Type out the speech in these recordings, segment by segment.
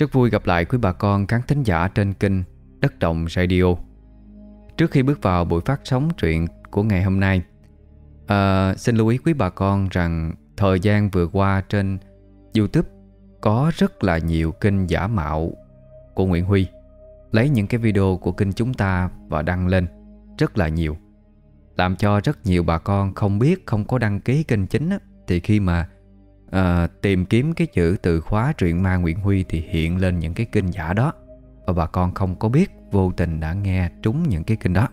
Rất vui gặp lại quý bà con khán thính giả trên kênh Đất Động Radio. Trước khi bước vào buổi phát sóng truyện của ngày hôm nay à, Xin lưu ý quý bà con rằng thời gian vừa qua trên Youtube có rất là nhiều kênh giả mạo của Nguyễn Huy. Lấy những cái video của kênh chúng ta và đăng lên rất là nhiều Làm cho rất nhiều bà con không biết không có đăng ký kênh chính á, Thì khi mà à, tìm kiếm cái chữ từ khóa truyện ma Nguyễn Huy thì hiện lên những cái kinh giả đó. Và bà con không có biết vô tình đã nghe trúng những cái kinh đó.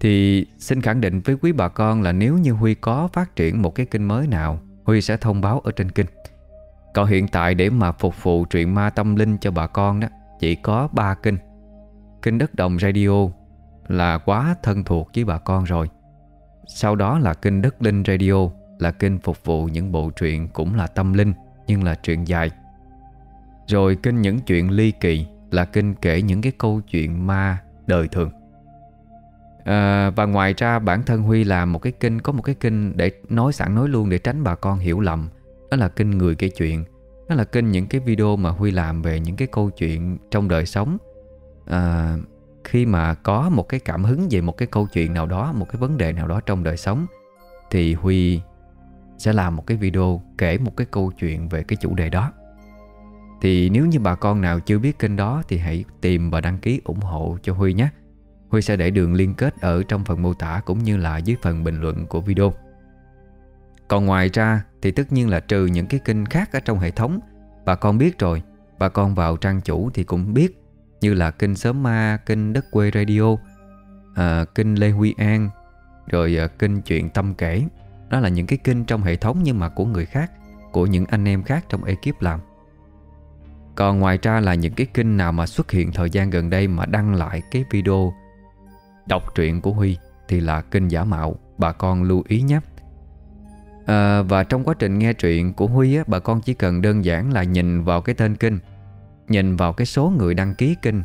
Thì xin khẳng định với quý bà con là nếu như Huy có phát triển một cái kinh mới nào Huy sẽ thông báo ở trên kinh Còn hiện tại để mà phục vụ truyện ma tâm linh cho bà con đó Chỉ có 3 kinh kinh Đất Đồng Radio là quá thân thuộc với bà con rồi. Sau đó là kênh Đất Linh Radio là kênh phục vụ những bộ truyện cũng là tâm linh nhưng là truyện dài. Rồi kênh những chuyện ly kỳ là kênh kể những cái câu chuyện ma đời thường. À, và ngoài ra bản thân Huy làm một cái kênh có một cái kênh để nói sẵn nói luôn để tránh bà con hiểu lầm. Đó là kênh người kể chuyện. Đó là kênh những cái video mà Huy làm về những cái câu chuyện trong đời sống. À, khi mà có một cái cảm hứng về một cái câu chuyện nào đó, một cái vấn đề nào đó trong đời sống thì Huy sẽ làm một cái video kể một cái câu chuyện về cái chủ đề đó. Thì nếu như bà con nào chưa biết kênh đó thì hãy tìm và đăng ký ủng hộ cho Huy nhé. Huy sẽ để đường liên kết ở trong phần mô tả cũng như là dưới phần bình luận của video. Còn ngoài ra thì tất nhiên là trừ những cái kênh khác ở trong hệ thống Bà con biết rồi Bà con vào trang chủ thì cũng biết Như là kênh Sớm Ma, kênh Đất Quê Radio à, Kênh Lê Huy An Rồi à, kênh Chuyện Tâm Kể đó là những cái kinh trong hệ thống nhưng mà của người khác Của những anh em khác trong ekip làm. Còn ngoài ra là những cái kinh nào mà xuất hiện thời gian gần đây Mà đăng lại cái video Đọc truyện của Huy Thì là kinh giả mạo Bà con lưu ý nhé. À, Và trong quá trình nghe truyện của Huy á, Bà con chỉ cần đơn giản là nhìn vào cái tên kinh Nhìn vào cái số người đăng ký kinh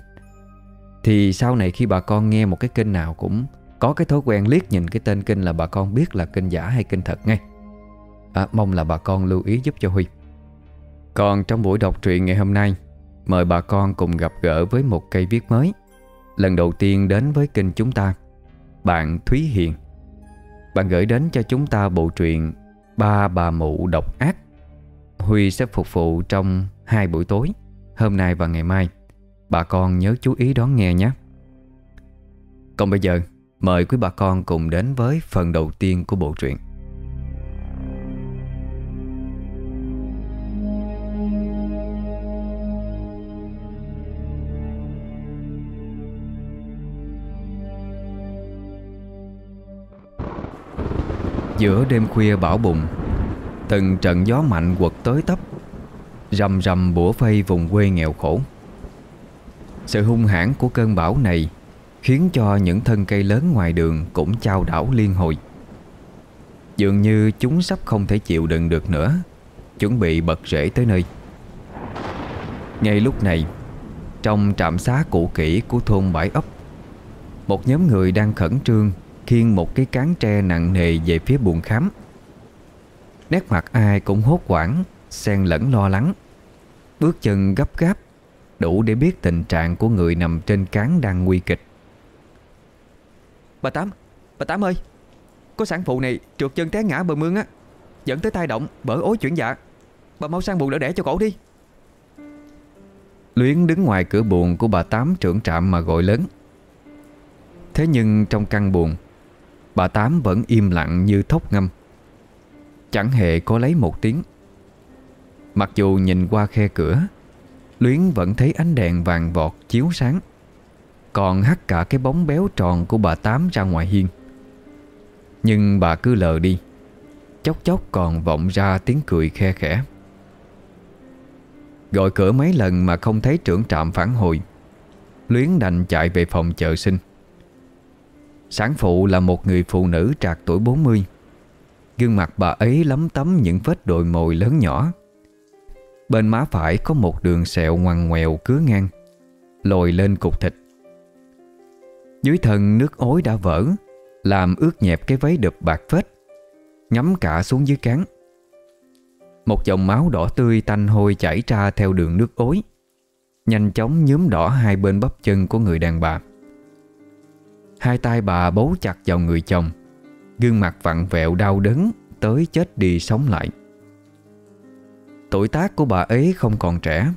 Thì sau này khi bà con nghe một cái kinh nào cũng có cái thói quen liếc nhìn cái tên kênh là bà con biết là kênh giả hay kênh thật ngay. À, Mong là bà con lưu ý giúp cho Huy. Còn trong buổi đọc truyện ngày hôm nay Mời bà con cùng gặp gỡ với một cây viết mới. Lần đầu tiên đến với kênh chúng ta Bạn Thúy Hiền. Bạn gửi đến cho chúng ta bộ truyện Ba bà mụ độc ác. Huy sẽ phục vụ trong hai buổi tối Hôm nay và ngày mai. Bà con nhớ chú ý đón nghe nhé. Còn bây giờ Mời quý bà con cùng đến với phần đầu tiên của bộ truyện. Giữa đêm khuya bão bùng, Từng trận gió mạnh quật tới tấp, Rầm rầm bủa phây vùng quê nghèo khổ. Sự hung hãn của cơn bão này Khiến cho những thân cây lớn ngoài đường Cũng trao đảo liên hồi. Dường như chúng sắp không thể chịu đựng được nữa, Chuẩn bị bật rễ tới nơi. Ngay lúc này, Trong trạm xá cũ kỹ của thôn Bãi ấp, Một nhóm người đang khẩn trương Khiêng một cái cán tre nặng nề về phía buồng khám. Nét mặt ai cũng hốt hoảng, Xen lẫn lo lắng. Bước chân gấp gáp Đủ để biết tình trạng của người nằm trên cán đang nguy kịch. Bà Tám Bà Tám ơi, Có sản phụ này trượt chân té ngã bờ mương á, Dẫn tới tai động bởi ối chuyển dạ. Bà mau sang buồn đỡ đẻ cho cổ đi. Luyến đứng ngoài cửa buồn của bà Tám trưởng trạm mà gọi lớn. Thế nhưng trong căn buồn Bà Tám vẫn im lặng như thốc ngâm. Chẳng hề có lấy một tiếng. Mặc dù nhìn qua khe cửa, Luyến vẫn thấy ánh đèn vàng vọt chiếu sáng còn hắt cả cái bóng béo tròn của bà Tám ra ngoài hiên. Nhưng bà cứ lờ đi, Chốc chốc còn vọng ra tiếng cười khe khẽ. Gọi cửa mấy lần mà không thấy trưởng trạm phản hồi, Luyến đành chạy về phòng chợ sinh. Sản phụ là một người phụ nữ trạc tuổi 40 Gương mặt bà ấy lấm tấm những vết đồi mồi lớn nhỏ. Bên má phải có một đường sẹo ngoằn ngoèo cứa ngang, Lồi lên cục thịt dưới thân nước ối đã vỡ, Làm ướt nhẹp cái váy đập bạc phết Ngắm cả xuống dưới cán. Một dòng máu đỏ tươi tanh hôi chảy ra theo đường nước ối, Nhanh chóng nhúm đỏ hai bên bắp chân của người đàn bà. Hai tay bà bấu chặt vào người chồng, Gương mặt vặn vẹo đau đớn Tới chết đi sống lại. Tuổi tác của bà ấy không còn trẻ,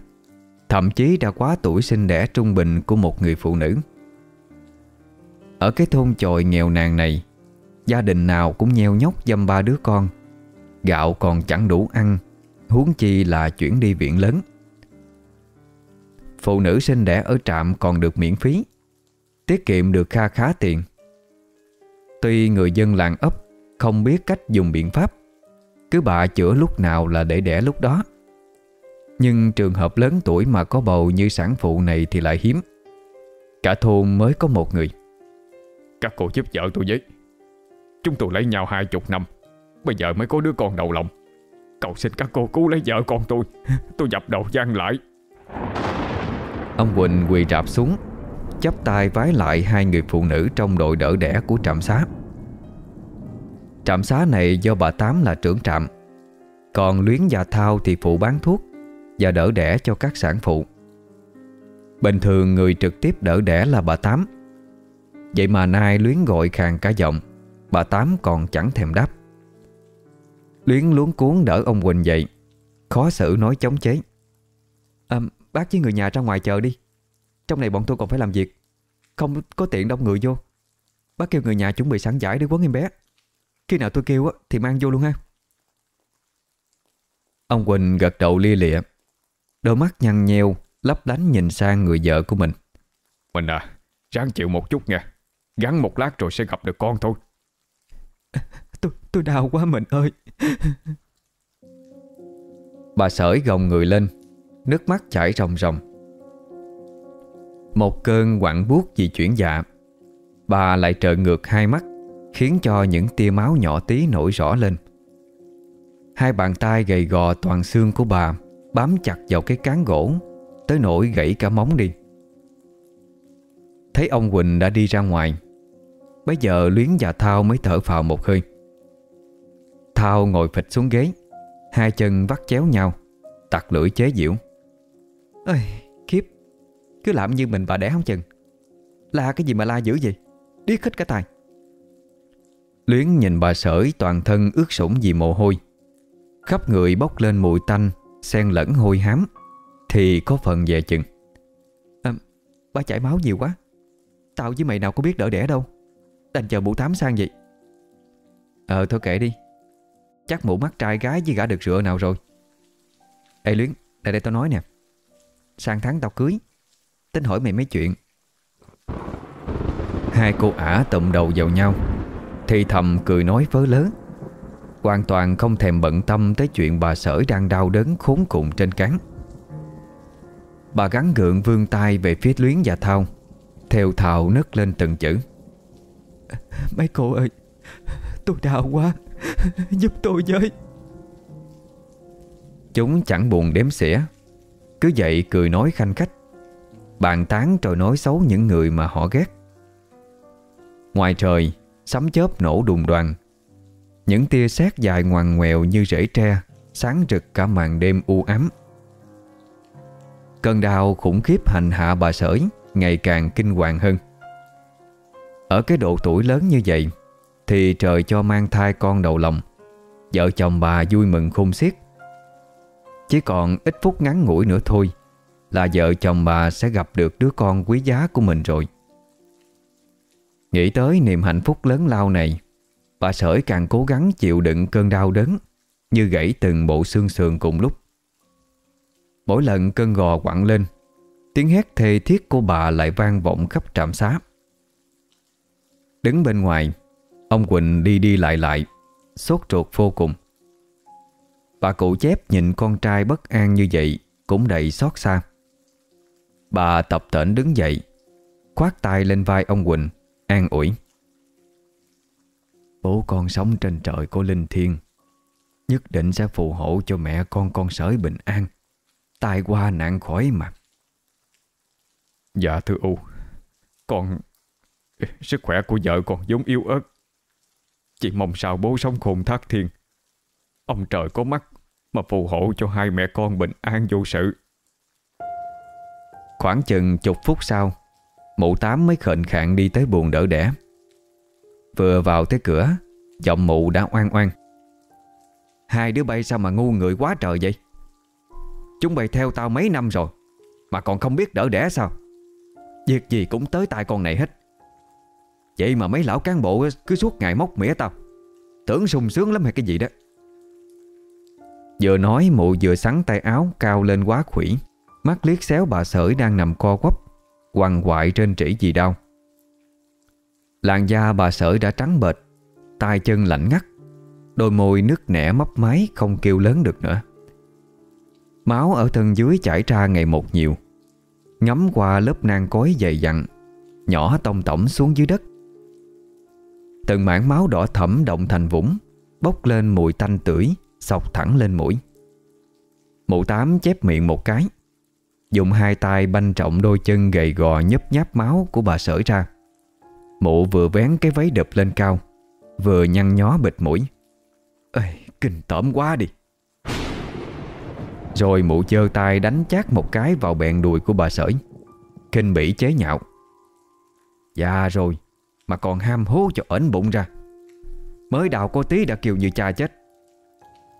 Thậm chí đã quá tuổi sinh đẻ trung bình của một người phụ nữ. Ở cái thôn chòi nghèo nàn này, Gia đình nào cũng nheo nhóc dâm ba đứa con. Gạo còn chẳng đủ ăn, Huống chi là chuyển đi viện lớn. Phụ nữ sinh đẻ ở trạm còn được miễn phí, Tiết kiệm được kha khá tiền. Tuy người dân làng ấp Không biết cách dùng biện pháp, Cứ bà chữa lúc nào là để đẻ lúc đó. Nhưng trường hợp lớn tuổi mà có bầu như sản phụ này thì lại hiếm. Cả thôn mới có một người. Các cô giúp vợ tôi với. Chúng tôi lấy nhau hai chục năm, Bây giờ mới có đứa con đầu lòng. Cầu xin các cô cứu lấy vợ con tôi Tôi dập đầu gian lại. Ông Quỳnh quỳ rạp xuống, chắp tay vái lại hai người phụ nữ trong đội đỡ đẻ của trạm xá. Trạm xá này do bà Tám là trưởng trạm, Còn Luyến và Thao thì phụ bán thuốc Và đỡ đẻ cho các sản phụ. Bình thường người trực tiếp đỡ đẻ là bà Tám Vậy mà nay Luyến gọi khàn cả giọng Bà Tám còn chẳng thèm đáp. Luyến luống cuốn đỡ ông Quỳnh dậy Khó xử nói chống chế. À, Bác với người nhà ra ngoài chờ đi. Trong này bọn tôi còn phải làm việc Không có tiện đông người vô. Bác kêu người nhà chuẩn bị sẵn giải để quấn em bé. Khi nào tôi kêu thì mang vô luôn ha. Ông Quỳnh gật đầu lia lịa Đôi mắt nhăn nheo Lấp lánh nhìn sang người vợ của mình. Mình à Ráng chịu một chút nha. Gắn một lát rồi sẽ gặp được con thôi. Tôi, tôi đau quá mình ơi. Bà sởi gồng người lên Nước mắt chảy ròng ròng. Một cơn quặn buốt vì chuyển dạ Bà lại trợ ngược hai mắt Khiến cho những tia máu nhỏ tí nổi rõ lên. Hai bàn tay gầy gò toàn xương của bà Bám chặt vào cái cán gỗ Tới nỗi gãy cả móng đi. Thấy ông Quỳnh đã đi ra ngoài Bây giờ Luyến và Thao mới thở phào một hơi. Thao ngồi phịch xuống ghế Hai chân vắt chéo nhau Tặc lưỡi chế diễu Ơi, khiếp Cứ làm như mình bà đẻ không chừng. La cái gì mà la dữ vậy? Điếc hết cả tài. Luyến nhìn bà sởi toàn thân ướt sũng vì mồ hôi. Khắp người bốc lên mùi tanh Xen lẫn hôi hám Thì có phần về chừng. À, Bà chảy máu nhiều quá. Tao với mày nào có biết đỡ đẻ đâu Đành chờ mụ tám sang vậy. Ờ thôi kệ đi. Chắc mụ mắt trai gái với gã được rửa nào rồi. Ê, Luyến Đây đây tao nói nè. Sang tháng tao cưới. Tính hỏi mày mấy chuyện. Hai cô ả tụm đầu vào nhau. Thì thầm cười nói vớ lớn Hoàn toàn không thèm bận tâm Tới chuyện bà sở đang đau đớn khốn cùng trên cán Bà gắn gượng vươn tay về phía Luyến và Thao, Theo thào nấc lên từng chữ. Mấy cô ơi, Tôi đau quá, Giúp tôi với. Chúng chẳng buồn đếm xỉa, Cứ vậy cười nói khanh khách. Bàn tán rồi nói xấu những người mà họ ghét. Ngoài trời, Sấm chớp nổ đùng đoàn Những tia sét dài ngoằn ngoèo như rễ tre, Sáng rực cả màn đêm u ám. Cơn đau khủng khiếp hành hạ bà sởi, Ngày càng kinh hoàng hơn. Ở cái độ tuổi lớn như vậy, Thì trời cho mang thai con đầu lòng. Vợ chồng bà vui mừng khôn xiết. Chỉ còn ít phút ngắn ngủi nữa thôi Là vợ chồng bà sẽ gặp được đứa con quý giá của mình rồi. Nghĩ tới niềm hạnh phúc lớn lao này, Bà sởi càng cố gắng chịu đựng cơn đau đớn Như gãy từng bộ xương sườn cùng lúc. Mỗi lần cơn gò quặn lên, Tiếng hét thê thiết của bà lại vang vọng khắp trạm xá. Đứng bên ngoài. Ông Quỳnh đi đi lại lại, Sốt ruột vô cùng. Bà cụ chép nhìn con trai bất an như vậy Cũng đầy xót xa. Bà tập tễnh đứng dậy, Khoát tay lên vai ông Quỳnh, An ủi. Bố con sống trên trời của linh thiên, Nhất định sẽ phù hộ cho mẹ con con sới bình an, Tai qua nạn khỏi mà. Dạ thưa U, Con Sức khỏe của vợ còn giống yếu ớt. Chỉ mong sao bố sống khôn thác thiên Ông trời có mắt Mà phù hộ cho hai mẹ con bình an vô sự. Khoảng chừng chục phút sau, Mụ tám mới khệnh khạng đi tới buồn đỡ đẻ. Vừa vào tới cửa, Giọng mụ đã oan oan. Hai đứa bay sao mà ngu người quá trời vậy? Chúng bay theo tao mấy năm rồi, Mà còn không biết đỡ đẻ sao? Việc gì cũng tới tay con này hết. Vậy mà mấy lão cán bộ cứ suốt ngày móc mỉa tao. Tưởng sung sướng lắm hay cái gì đó. Vừa nói mụ vừa sắn tay áo cao lên quá khủy. Mắt liếc xéo bà sởi đang nằm co quắp Quằn quại trên trĩ gì đau. Làn da bà sởi đã trắng bệt, tay chân lạnh ngắt Đôi môi nứt nẻ mấp máy Không kêu lớn được nữa. Máu ở thân dưới chảy ra ngày một nhiều Ngắm qua lớp nang cối dày dặn Nhỏ tông tổng xuống dưới đất. Từng mảng máu đỏ thẫm động thành vũng Bốc lên mùi tanh tưởi Sọc thẳng lên mũi. Mụ tám chép miệng một cái Dùng hai tay banh trọng đôi chân gầy gò nhấp nháp máu của bà sởi ra. Mụ vừa vén cái váy đập lên cao Vừa nhăn nhó bịt mũi. Ê, kinh tởm quá đi. Rồi mụ chơ tay đánh chát một cái vào bẹn đùi của bà sởi Kinh bỉ chế nhạo. Dạ rồi mà còn ham hố cho ẩn bụng ra. Mới đào cô tí đã kêu như cha chết.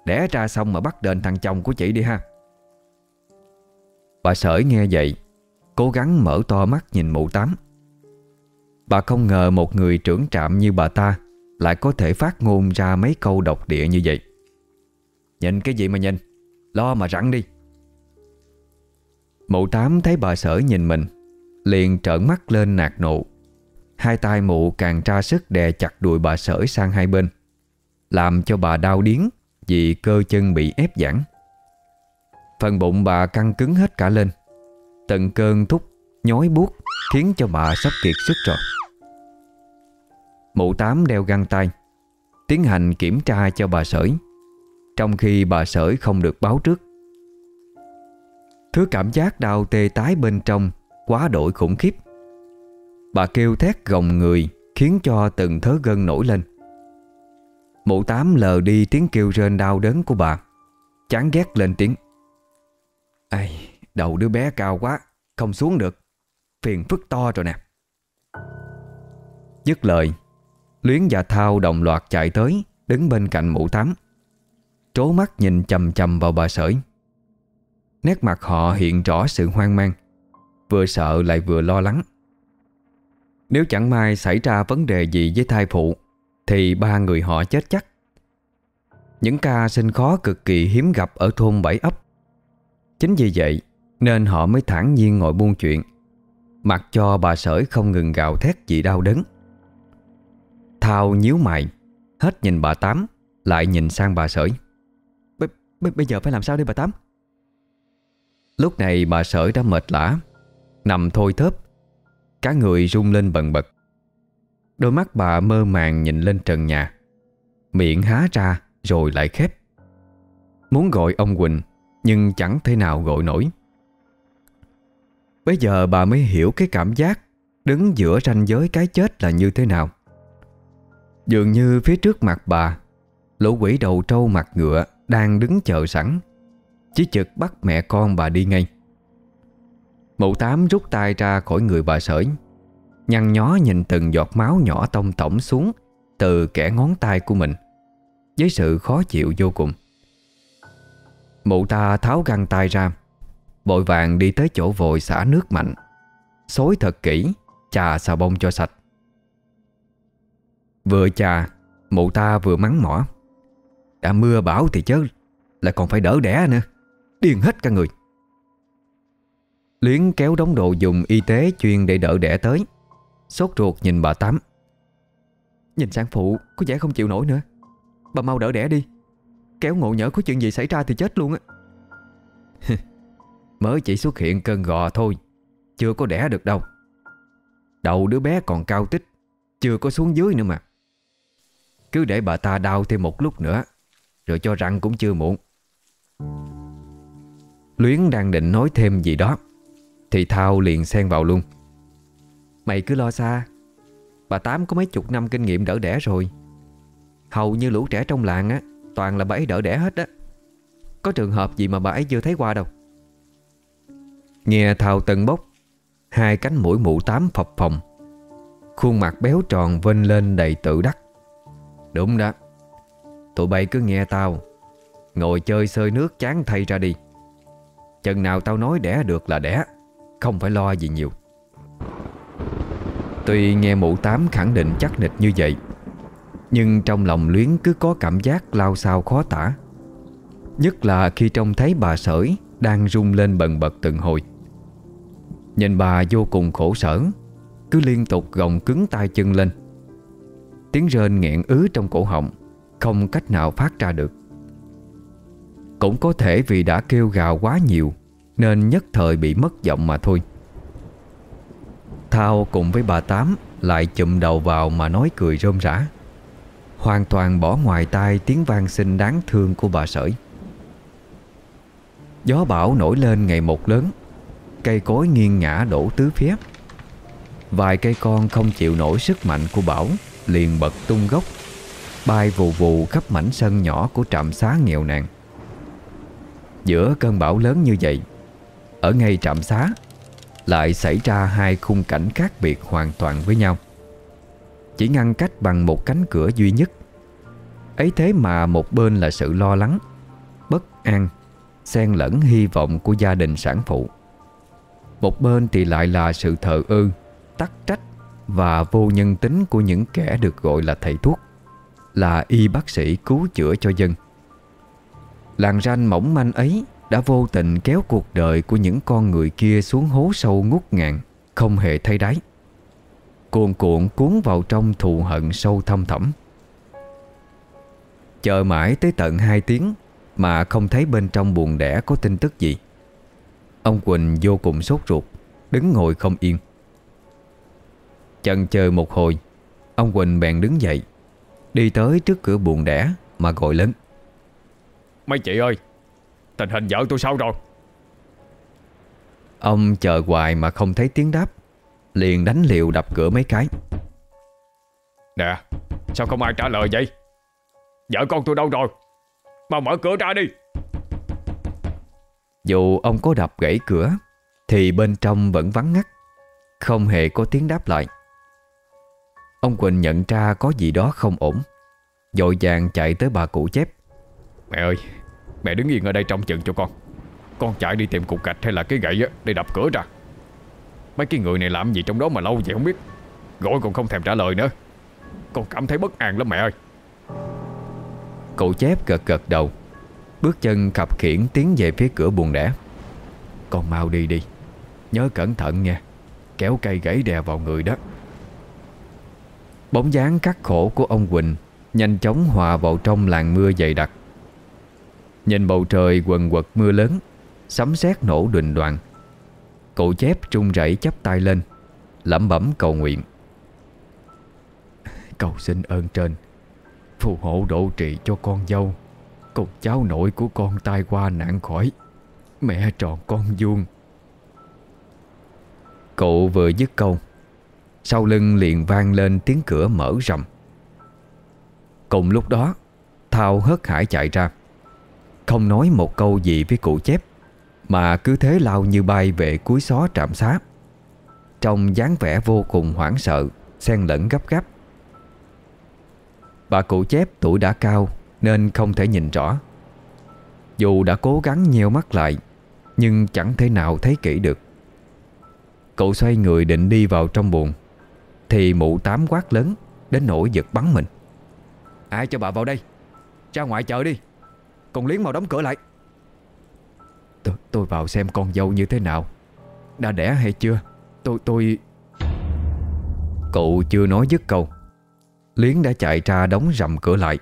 Đẻ ra xong mà bắt đền thằng chồng của chị đi ha. Bà sởi nghe vậy, Cố gắng mở to mắt nhìn mụ tám. Bà không ngờ một người trưởng trạm như bà ta Lại có thể phát ngôn ra mấy câu độc địa như vậy. Nhìn cái gì mà nhìn? Lo mà rặn đi. Mụ tám thấy bà sở nhìn mình, Liền trợn mắt lên nạt nộ. Hai tay mụ càng tra sức đè chặt đùi bà sởi sang hai bên, Làm cho bà đau điếng Vì cơ chân bị ép giãn. Phần bụng bà căng cứng hết cả lên. Tận cơn thúc, Nhói buốt Khiến cho bà sắp kiệt sức rồi. Mụ tám đeo găng tay, Tiến hành kiểm tra cho bà sởi, Trong khi bà sởi không được báo trước. Thứ cảm giác đau tê tái bên trong Quá đổi khủng khiếp. Bà kêu thét gồng người Khiến cho từng thớ gân nổi lên. Mụ tám lờ đi tiếng kêu rên đau đớn của bà. Chán ghét lên tiếng. Ây, đầu đứa bé cao quá Không xuống được. Phiền phức to rồi nè. Dứt lời Luyến và Thao đồng loạt chạy tới Đứng bên cạnh mụ tám. Trố mắt nhìn chầm chầm vào bà sởi. Nét mặt họ hiện rõ sự hoang mang. Vừa sợ lại vừa lo lắng. Nếu chẳng may xảy ra vấn đề gì với thai phụ, Thì ba người họ chết chắc. Những ca sinh khó cực kỳ hiếm gặp ở thôn Bảy ấp. Chính vì vậy, Nên họ mới thản nhiên ngồi buôn chuyện, Mặc cho bà sởi không ngừng gào thét vì đau đớn. Thao nhíu mày, Hết nhìn bà Tám, Lại nhìn sang bà sởi. B Bây giờ phải làm sao đây bà Tám? Lúc này bà sởi đã mệt lã, Nằm thôi thớp Cả người rung lên bần bật. Đôi mắt bà mơ màng nhìn lên trần nhà. Miệng há ra Rồi lại khép. Muốn gọi ông Quỳnh, Nhưng chẳng thể nào gọi nổi. Bây giờ bà mới hiểu cái cảm giác Đứng giữa ranh giới cái chết là như thế nào. Dường như phía trước mặt bà, Lũ quỷ đầu trâu mặt ngựa Đang đứng chờ sẵn. Chỉ chực bắt mẹ con bà đi ngay. Mụ tám rút tay ra khỏi người bà sởi, Nhăn nhó nhìn từng giọt máu nhỏ tông tổng xuống Từ kẻ ngón tay của mình, Với sự khó chịu vô cùng. Mụ ta tháo găng tay ra Bội vàng đi tới chỗ vội xả nước mạnh, Xối thật kỹ, Chà xà bông cho sạch. Vừa chà, Mụ ta vừa mắng mỏ, Đã mưa bão thì chớ, Lại còn phải đỡ đẻ nữa, Điên hết cả người. Luyến kéo đống đồ dùng y tế chuyên để đỡ đẻ tới. Sốt ruột nhìn bà Tám. Nhìn sản phụ, có vẻ không chịu nổi nữa. Bà mau đỡ đẻ đi. Kéo ngộ nhỡ có chuyện gì xảy ra thì chết luôn á. Mới chỉ xuất hiện cơn gò thôi, Chưa có đẻ được đâu. Đầu đứa bé còn cao tích, Chưa có xuống dưới nữa mà. Cứ để bà ta đau thêm một lúc nữa, Rồi cho răng cũng chưa muộn. Luyến đang định nói thêm gì đó. Thì Thao liền xen vào luôn. Mày cứ lo xa. Bà Tám có mấy chục năm kinh nghiệm đỡ đẻ rồi. Hầu như lũ trẻ trong làng á Toàn là bẫy đỡ đẻ hết á. Có trường hợp gì mà bà ấy chưa thấy qua đâu. Nghe thao tân bốc Hai cánh mũi mụ tám phập phồng. Khuôn mặt béo tròn vênh lên đầy tự đắc. Đúng đó. Tụi bay cứ nghe tao. Ngồi chơi sơi nước chán thay ra đi. Chừng nào tao nói đẻ được là đẻ không phải lo gì nhiều. Tuy nghe mụ tám khẳng định chắc nịch như vậy, Nhưng trong lòng Luyến cứ có cảm giác lao sao khó tả. Nhất là khi trông thấy bà sởi Đang rung lên bần bật từng hồi. Nhìn bà vô cùng khổ sở, Cứ liên tục gồng cứng tay chân lên. Tiếng rên nghẹn ứ trong cổ họng, Không cách nào phát ra được. Cũng có thể vì đã kêu gào quá nhiều nên nhất thời bị mất giọng mà thôi. Thao cùng với bà Tám Lại chụm đầu vào mà nói cười rôm rã. Hoàn toàn bỏ ngoài tai tiếng vang sinh đáng thương của bà sởi. Gió bão nổi lên ngày một lớn, Cây cối nghiêng ngã đổ tứ phía. Vài cây con không chịu nổi sức mạnh của bão, Liền bật tung gốc, Bay vù vù khắp mảnh sân nhỏ của trạm xá nghèo nàn. Giữa cơn bão lớn như vậy ở ngay trạm xá, Lại xảy ra hai khung cảnh khác biệt hoàn toàn với nhau. Chỉ ngăn cách bằng một cánh cửa duy nhất. Ấy thế mà một bên là sự lo lắng, Bất an, Xen lẫn hy vọng của gia đình sản phụ. Một bên thì lại là sự thờ ơ, Tắc trách Và vô nhân tính của những kẻ được gọi là thầy thuốc, Là y bác sĩ cứu chữa cho dân. Làng ranh mỏng manh ấy đã vô tình kéo cuộc đời của những con người kia xuống hố sâu ngút ngàn, Không hề thay đáy. Cuồn cuộn cuốn vào trong thù hận sâu thâm thẳm. Chờ mãi tới tận 2 tiếng Mà không thấy bên trong buồn đẻ có tin tức gì. Ông Quỳnh vô cùng sốt ruột, Đứng ngồi không yên. Chần chờ một hồi, Ông Quỳnh bèn đứng dậy, Đi tới trước cửa buồn đẻ Mà gọi lớn. Mấy chị ơi Tình hình vợ tôi sao rồi? Ông chờ hoài mà không thấy tiếng đáp. Liền đánh liều đập cửa mấy cái. Nè Sao không ai trả lời vậy? Vợ con tôi đâu rồi? Mau mở cửa ra đi. Dù ông có đập gãy cửa Thì bên trong vẫn vắng ngắt. Không hề có tiếng đáp lại. Ông Quỳnh nhận ra có gì đó không ổn. Dội vàng chạy tới bà cụ chép. Mẹ ơi Mẹ đứng yên ở đây trông chừng cho con. Con chạy đi tìm cục gạch hay là cái gậy á, Để đập cửa ra. Mấy cái người này làm gì trong đó mà lâu vậy không biết. Gọi còn không thèm trả lời nữa. Con cảm thấy bất an lắm mẹ ơi. Cậu chép gật gật đầu. Bước chân khập khiển tiến về phía cửa buồn đẻ Con mau đi đi. Nhớ cẩn thận nha. Kéo cây gãy đè vào người đó. Bóng dáng cắt khổ của ông Quỳnh Nhanh chóng hòa vào trong làn mưa dày đặc. Nhìn bầu trời quần quật mưa lớn, Sấm sét nổ đình đoàn. Cậu chép trung rẩy chắp tay lên, lẩm bẩm cầu nguyện. Cầu xin ơn trên, Phù hộ độ trì cho con dâu, Cùng cháu nội của con tai qua nạn khỏi, Mẹ tròn con vuông. Cậu vừa dứt câu, Sau lưng liền vang lên tiếng cửa mở rầm Cùng lúc đó, Thao hớt hải chạy ra. Không nói một câu gì với cụ chép, Mà cứ thế lao như bay về cuối xó trạm xá. Trong dáng vẻ vô cùng hoảng sợ, Xen lẫn gấp gáp. Bà cụ chép tuổi đã cao Nên không thể nhìn rõ. Dù đã cố gắng nheo mắt lại, Nhưng chẳng thể nào thấy kỹ được. Cậu xoay người định đi vào trong buồng, Thì mụ tám quát lớn Đến nỗi giật bắn mình. Ai cho bà vào đây? Ra ngoài chợ đi. Còn Liến mau đóng cửa lại. Tôi, tôi vào xem con dâu như thế nào. Đã đẻ hay chưa? Tôi tôi Cậu chưa nói dứt câu. Liến đã chạy ra đóng rầm cửa lại.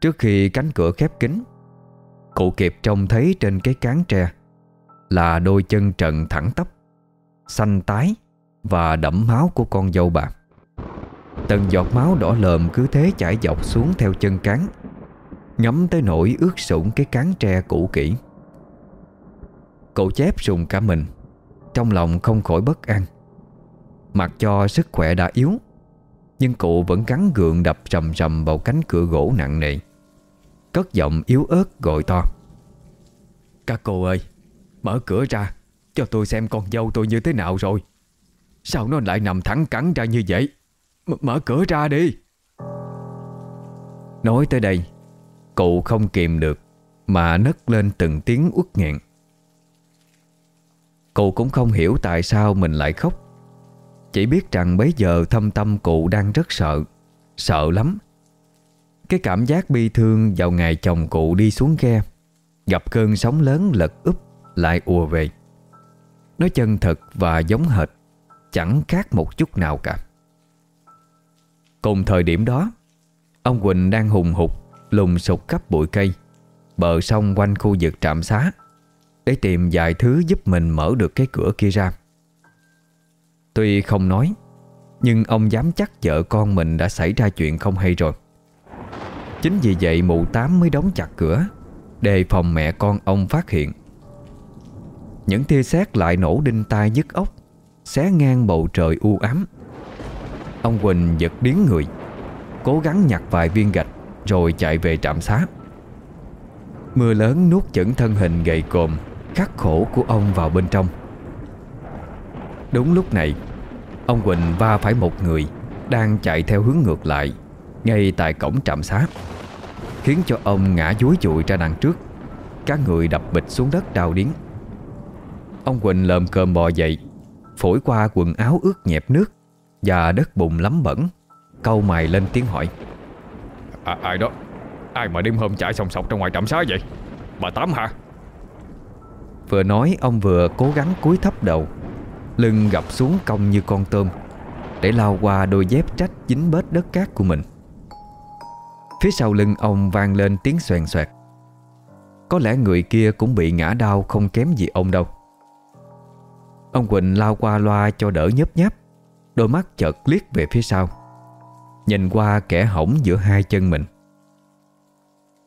Trước khi cánh cửa khép kín Cụ kịp trông thấy trên cái cán tre Là đôi chân trần thẳng tắp Xanh tái Và đẫm máu của con dâu bà. Từng giọt máu đỏ lợm cứ thế chảy dọc xuống theo chân cán. Ngắm tới nỗi ướt sũng cái cán tre cũ kỹ. Cậu chép rùng cả mình Trong lòng không khỏi bất an. Mặc cho sức khỏe đã yếu Nhưng cụ vẫn gắn gượng đập rầm rầm vào cánh cửa gỗ nặng nề. Cất giọng yếu ớt gọi to. Các cô ơi Mở cửa ra Cho tôi xem con dâu tôi như thế nào rồi. Sao nó lại nằm thẳng cẳng ra như vậy? M Mở cửa ra đi. Nói tới đây Cụ không kìm được, Mà nấc lên từng tiếng uất nghẹn. Cụ cũng không hiểu tại sao mình lại khóc. Chỉ biết rằng bấy giờ thâm tâm cụ đang rất sợ Sợ lắm. Cái cảm giác bi thương vào ngày chồng cụ đi xuống ghe, Gặp cơn sóng lớn lật úp, Lại ùa về. Nó chân thật và giống hệt, Chẳng khác một chút nào cả. Cùng thời điểm đó, Ông Quỳnh đang hùng hục Lùng sục khắp bụi cây. Bờ sông quanh khu vực trạm xá, Để tìm vài thứ giúp mình mở được cái cửa kia ra. Tuy không nói, Nhưng ông dám chắc vợ con mình đã xảy ra chuyện không hay rồi. Chính vì vậy mụ tám mới đóng chặt cửa, Đề phòng mẹ con ông phát hiện. Những tia sét lại nổ đinh tai nhức ốc Xé ngang bầu trời u ám. Ông Quỳnh giật điếng người, Cố gắng nhặt vài viên gạch rồi chạy về trạm xá. Mưa lớn nuốt chửng thân hình gầy còm, Khắc khổ của ông vào bên trong. Đúng lúc này, Ông Quỳnh va phải một người Đang chạy theo hướng ngược lại, Ngay tại cổng trạm xá, Khiến cho ông ngã dúi dụi ra đằng trước. Các người đập bịch xuống đất đau điếng. Ông Quỳnh lợm cơm bò dậy, Phổi qua quần áo ướt nhẹp nước Và đất bùn lắm bẩn Câu mày lên tiếng hỏi à, Ai đó? Ai mà đêm hôm chạy sòng sọc ra ngoài trạm xá vậy? Bà Tám hả? Vừa nói ông vừa cố gắng cúi thấp đầu Lưng gập xuống cong như con tôm Để lao qua đôi dép trách dính bết đất cát của mình. Phía sau lưng ông vang lên tiếng xoèn xoẹt. Có lẽ người kia cũng bị ngã đau không kém gì ông đâu. Ông Quỳnh lao qua loa cho đỡ nhấp nháp Đôi mắt chợt liếc về phía sau. Nhìn qua kẻ hỏng giữa hai chân mình.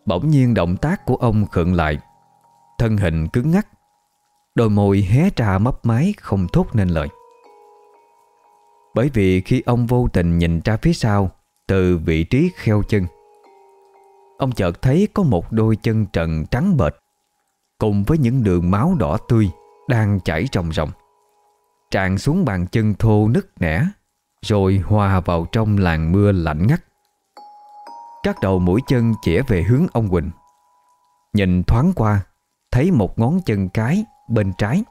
Bỗng nhiên động tác của ông khựng lại Thân hình cứng ngắc Đôi môi hé ra mấp máy không thốt nên lời. Bởi vì khi ông vô tình nhìn ra phía sau Từ vị trí kheo chân Ông chợt thấy có một đôi chân trần trắng bệt, Cùng với những đường máu đỏ tươi Đang chảy ròng ròng Tràn xuống bàn chân thô nứt nẻ. Rồi hòa vào trong làn mưa lạnh ngắt. Các đầu mũi chân chĩa về hướng ông Quỳnh. Nhìn thoáng qua, Thấy một ngón chân cái bên trái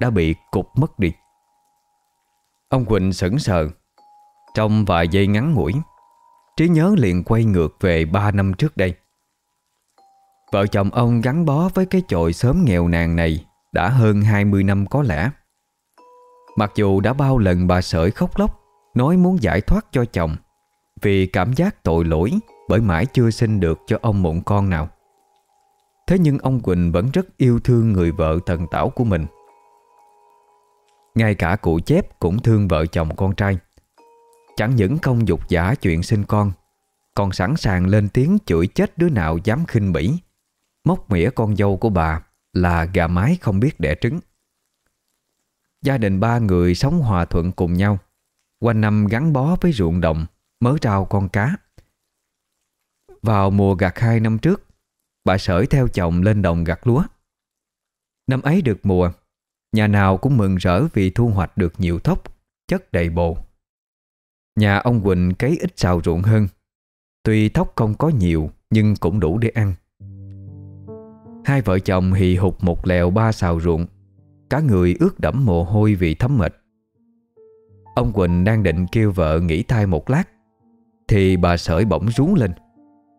Đã bị cục mất đi. Ông Quỳnh sững sờ. Trong vài giây ngắn ngủi, Trí nhớ liền quay ngược về 3 năm trước đây. Vợ chồng ông gắn bó với cái chòi sớm nghèo nàn này Đã hơn 20 năm có lẽ. Mặc dù đã bao lần bà sởi khóc lóc Nói muốn giải thoát cho chồng, Vì cảm giác tội lỗi Bởi mãi chưa sinh được cho ông mụn con nào. Thế nhưng ông Quỳnh vẫn rất yêu thương người vợ thần tảo của mình. Ngay cả cụ chép cũng thương vợ chồng con trai. Chẳng những không dục giả chuyện sinh con, Còn sẵn sàng lên tiếng chửi chết đứa nào dám khinh bỉ. Móc mỉa con dâu của bà Là gà mái không biết đẻ trứng. Gia đình ba người sống hòa thuận cùng nhau. Quanh năm gắn bó với ruộng đồng, Mớ rau con cá. Vào mùa gặt hai năm trước, Bà sởi theo chồng lên đồng gặt lúa. Năm ấy được mùa, Nhà nào cũng mừng rỡ vì thu hoạch được nhiều thóc, Chất đầy bồ. Nhà ông Quỳnh cấy ít xào ruộng hơn. Tuy thóc không có nhiều, Nhưng cũng đủ để ăn. Hai vợ chồng hì hục một lèo ba xào ruộng. Cả người ướt đẫm mồ hôi vì thấm mệt. Ông Quỳnh đang định kêu vợ nghỉ thai một lát, Thì bà sởi bỗng rú lên,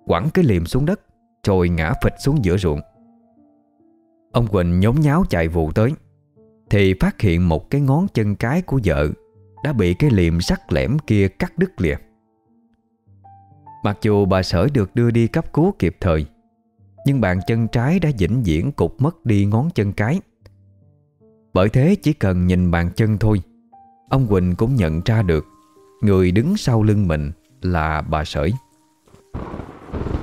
Quẳng cái liềm xuống đất, Rồi ngã phịch xuống giữa ruộng. Ông Quỳnh nhốn nháo chạy vụ tới, Thì phát hiện một cái ngón chân cái của vợ Đã bị cái liềm sắc lẻm kia cắt đứt lìa. Mặc dù bà sởi được đưa đi cấp cứu kịp thời, Nhưng bàn chân trái đã vĩnh viễn cục mất đi ngón chân cái. Bởi thế chỉ cần nhìn bàn chân thôi Ông Quỳnh cũng nhận ra được, Người đứng sau lưng mình là bà sởi.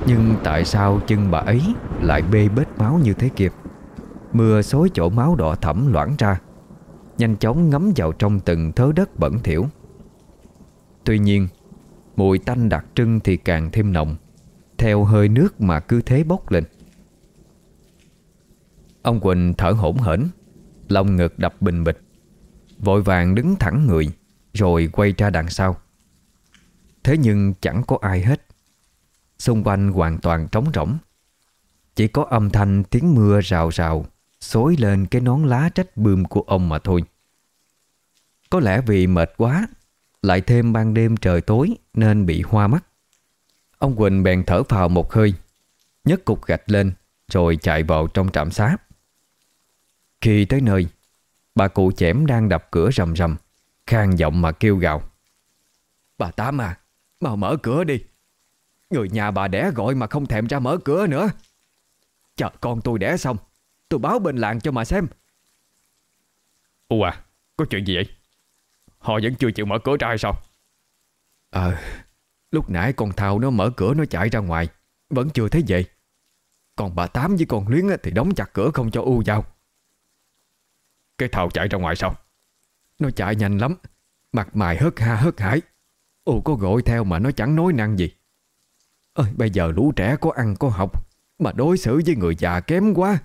Nhưng tại sao chân bà ấy lại bê bết máu như thế kịp Mưa xối chỗ máu đỏ thẫm loãng ra, Nhanh chóng ngấm vào trong từng thớ đất bẩn thỉu. Tuy nhiên, Mùi tanh đặc trưng thì càng thêm nồng, Theo hơi nước mà cứ thế bốc lên. Ông Quỳnh thở hổn hển, Lòng ngực đập bình bịch. Vội vàng đứng thẳng người, Rồi quay ra đằng sau. Thế nhưng chẳng có ai hết. Xung quanh hoàn toàn trống rỗng. Chỉ có âm thanh tiếng mưa rào rào Xối lên cái nón lá trách bươm của ông mà thôi. Có lẽ vì mệt quá, Lại thêm ban đêm trời tối Nên bị hoa mắt. Ông Quỳnh bèn thở phào một hơi, nhấc cục gạch lên, Rồi chạy vào trong trạm xá. Khi tới nơi Bà cụ chẻm đang đập cửa rầm rầm khang giọng mà kêu gào. Bà Tám à Mau mở cửa đi. Người nhà bà đẻ gọi mà không thèm ra mở cửa nữa. Chờ con tôi đẻ xong Tôi báo bên làng cho mà xem. Ủa à Có chuyện gì vậy? Họ vẫn chưa chịu mở cửa ra hay sao? Ờ Lúc nãy con Thao nó mở cửa nó chạy ra ngoài Vẫn chưa thấy vậy Còn bà Tám với con Luyến thì đóng chặt cửa không cho U vào cái Thao chạy ra ngoài sao? Nó chạy nhanh lắm. Mặt mày hớt ha hớt hải. Ồ, có gọi theo mà nó chẳng nói năng gì. Ơi bây giờ lũ trẻ có ăn có học, Mà đối xử với người già kém quá.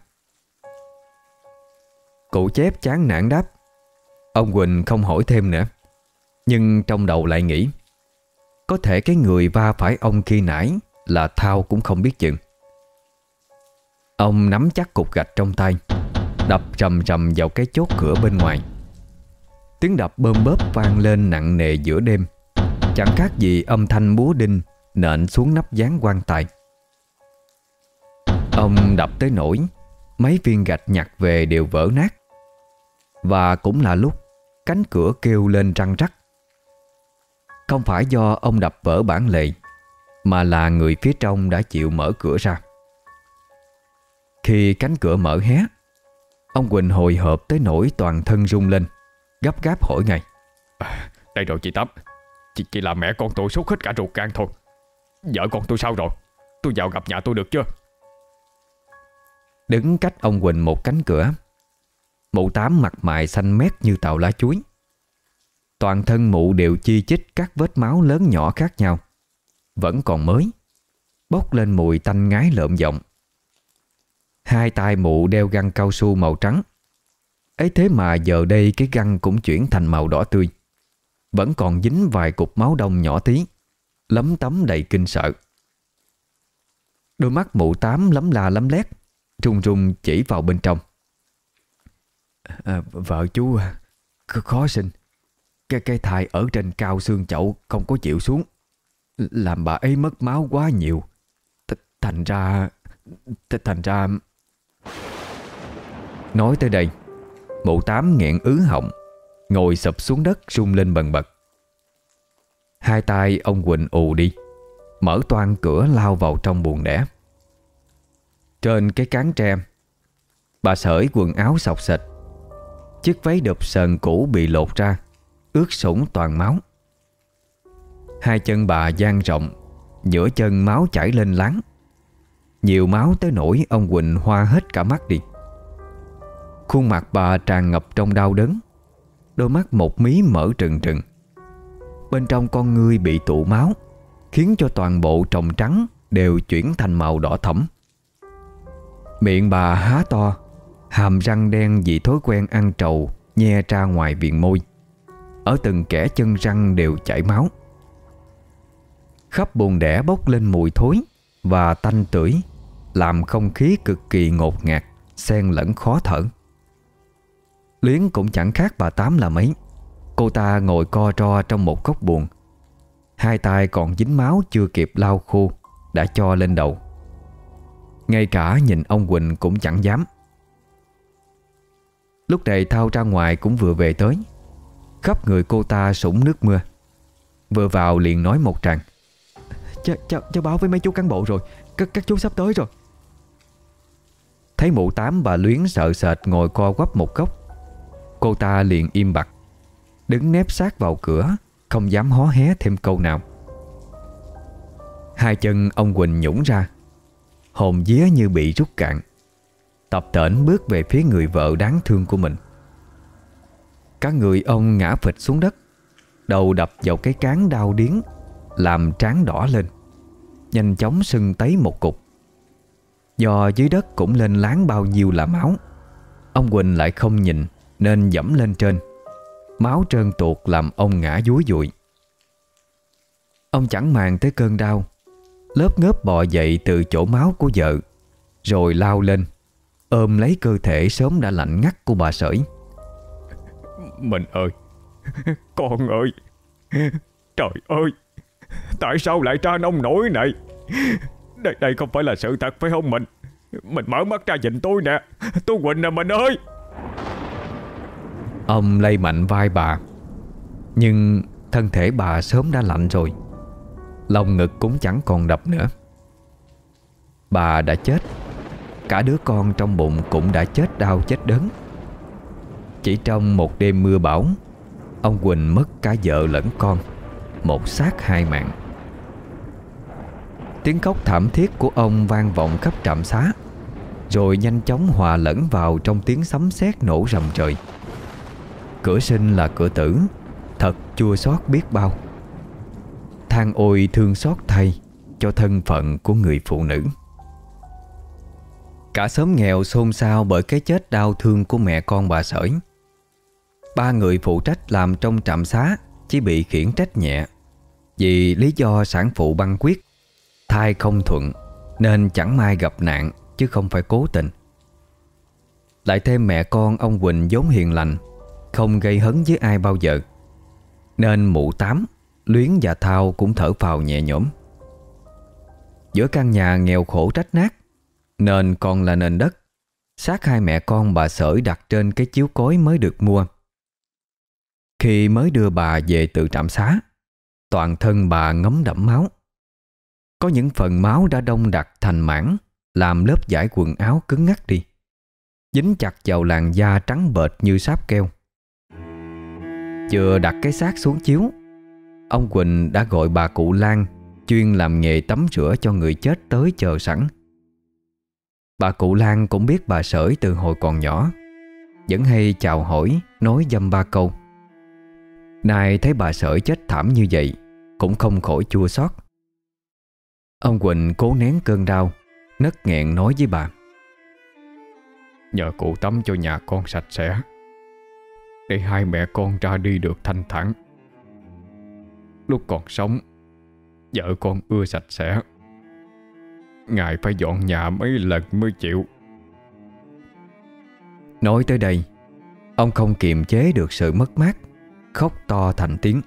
Cụ chép chán nản đáp. Ông Quỳnh không hỏi thêm nữa. Nhưng trong đầu lại nghĩ, Có thể cái người va phải ông khi nãy Là Thao cũng không biết chừng. Ông nắm chắc cục gạch trong tay. Đập trầm trầm vào cái chốt cửa bên ngoài. Tiếng đập bơm bớp vang lên nặng nề giữa đêm. Chẳng khác gì âm thanh búa đinh Nện xuống nắp dán quan tài. Ông đập tới nổi Mấy viên gạch nhặt về đều vỡ nát. Và cũng là lúc Cánh cửa kêu lên răng rắc. Không phải do ông đập vỡ bản lệ Mà là người phía trong đã chịu mở cửa ra. Khi cánh cửa mở hé Ông Quỳnh hồi hộp tới nỗi toàn thân rung lên Gấp gáp hỏi ngay. À, Đây rồi chị Tám. Chị chỉ là mẹ con tôi sốt hết cả ruột gan thôi. Vợ con tôi sao rồi? Tôi vào gặp nhà tôi được chưa? Đứng cách ông Quỳnh một cánh cửa Mụ tám mặt mày xanh mét như tàu lá chuối. Toàn thân mụ đều chi chích các vết máu lớn nhỏ khác nhau. Vẫn còn mới Bốc lên mùi tanh ngái lợm giọng Hai tay mụ đeo găng cao su màu trắng. Ấy thế mà giờ đây cái găng cũng chuyển thành màu đỏ tươi. Vẫn còn dính vài cục máu đông nhỏ tí Lấm tấm đầy kinh sợ. Đôi mắt mụ tám lấm la lấm lét Rung rung chỉ vào bên trong. À, Vợ chú khó sinh. Cái cây thai ở trên cao xương chậu Không có chịu xuống. Làm bà ấy mất máu quá nhiều. Th Thành ra Th Thành ra Nói tới đây, Mụ tám nghẹn ứ họng, Ngồi sập xuống đất rung lên bần bật. Hai tay ông Quỳnh ù đi, Mở toan cửa lao vào trong buồng đẻ. Trên cái cán tre, Bà sởi quần áo sọc sệt Chiếc váy đập sờn cũ bị lột ra, Ướt sũng toàn máu. Hai chân bà gian rộng, Giữa chân máu chảy lên láng. Nhiều máu tới nỗi ông Quỳnh hoa hết cả mắt đi. Khuôn mặt bà tràn ngập trong đau đớn. Đôi mắt một mí mở trừng trừng. Bên trong con ngươi bị tụ máu, Khiến cho toàn bộ trồng trắng Đều chuyển thành màu đỏ thẫm. Miệng bà há to, Hàm răng đen vì thói quen ăn trầu Nhe ra ngoài viền môi. Ở từng kẻ chân răng đều chảy máu. Khắp buồn đẻ bốc lên mùi thối Và tanh tưởi, Làm không khí cực kỳ ngột ngạt, Xen lẫn khó thở. Luyến cũng chẳng khác bà Tám là mấy. Cô ta ngồi co ro trong một góc buồn. Hai tay còn dính máu chưa kịp lau khô Đã cho lên đầu. Ngay cả nhìn ông Quỳnh cũng chẳng dám. Lúc này Thao ra ngoài cũng vừa về tới. Khắp người cô ta sũng nước mưa. Vừa vào liền nói một tràng. Ch cháu, cháu báo với mấy chú cán bộ rồi. Các, các chú sắp tới rồi. Thấy mụ tám bà Luyến sợ sệt ngồi co quắp một góc Cô ta liền im bặt, Đứng nép sát vào cửa, Không dám hó hé thêm câu nào. Hai chân ông Quỳnh nhũng ra, Hồn vía như bị rút cạn, Tập tễnh bước về phía người vợ đáng thương của mình. Các người ông ngã phịch xuống đất, Đầu đập vào cái cán đau điếng, Làm trán đỏ lên, Nhanh chóng sưng tấy một cục. Do dưới đất cũng lên láng bao nhiêu là máu, Ông Quỳnh lại không nhìn. Nên dẫm lên trên. Máu trơn tuột làm ông ngã dúi dụi. Ông chẳng màng tới cơn đau. Lớp ngớp bò dậy từ chỗ máu của vợ, Rồi lao lên, Ôm lấy cơ thể sớm đã lạnh ngắt của bà sởi. Mình ơi, Con ơi, Trời ơi, Tại sao lại ra nông nổi này? Đây đây không phải là sự thật phải không mình? Mình mở mắt ra nhìn tôi nè, Tôi Quỳnh nè, mình ơi. Ông lay mạnh vai bà. Nhưng thân thể bà sớm đã lạnh rồi. Lòng ngực cũng chẳng còn đập nữa. Bà đã chết. Cả đứa con trong bụng cũng đã chết đau chết đớn. Chỉ trong một đêm mưa bão, Ông Quỳnh mất cả vợ lẫn con, Một xác hai mạng. Tiếng khóc thảm thiết của ông vang vọng khắp trạm xá, Rồi nhanh chóng hòa lẫn vào trong tiếng sấm sét nổ rầm trời. Cửa sinh là cửa tử. Thật chua xót biết bao. Than ôi thương xót thay Cho thân phận của người phụ nữ. Cả xóm nghèo xôn xao bởi cái chết đau thương của mẹ con bà sởi. Ba người phụ trách làm trong trạm xá Chỉ bị khiển trách nhẹ. Vì lý do sản phụ băng quyết, Thai không thuận, Nên chẳng may gặp nạn Chứ không phải cố tình. Lại thêm mẹ con ông Quỳnh vốn hiền lành không gây hấn với ai bao giờ. Nên mụ tám, Luyến và Thao cũng thở phào nhẹ nhõm. Giữa căn nhà nghèo khổ trách nát, Nền còn là nền đất, xác hai mẹ con bà sởi đặt trên cái chiếu cối mới được mua. Khi mới đưa bà về từ trạm xá, Toàn thân bà ngấm đẫm máu. Có những phần máu đã đông đặc thành mảng, Làm lớp giải quần áo cứng ngắc đi. Dính chặt vào làn da trắng bệt như sáp keo. Vừa đặt cái xác xuống chiếu. Ông Quỳnh đã gọi bà cụ Lan Chuyên làm nghề tắm rửa cho người chết tới chờ sẵn. Bà cụ Lan cũng biết bà sởi từ hồi còn nhỏ, Vẫn hay chào hỏi, Nói dâm ba câu. Nay thấy bà sởi chết thảm như vậy, Cũng không khỏi chua xót. Ông Quỳnh cố nén cơn đau, Nấc nghẹn nói với bà. Nhờ cụ tắm cho nhà con sạch sẽ. Để hai mẹ con ra đi được thanh thản. Lúc còn sống Vợ con ưa sạch sẽ. Ngài phải dọn nhà mấy lần mới chịu. Nói tới đây Ông không kiềm chế được sự mất mát Khóc to thành tiếng.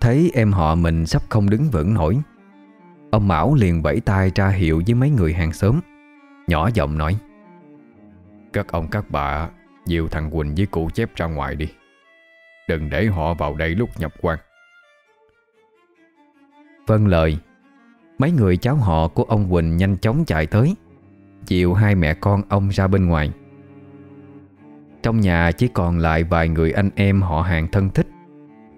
Thấy em họ mình sắp không đứng vững nổi Ông Mão liền vẫy tay ra hiệu với mấy người hàng xóm Nhỏ giọng nói Các ông các bà Dìu thằng Quỳnh với cụ chép ra ngoài đi. Đừng để họ vào đây lúc nhập quan. Vâng lời. Mấy người cháu họ của ông Quỳnh nhanh chóng chạy tới Chịu hai mẹ con ông ra bên ngoài. Trong nhà chỉ còn lại vài người anh em họ hàng thân thích,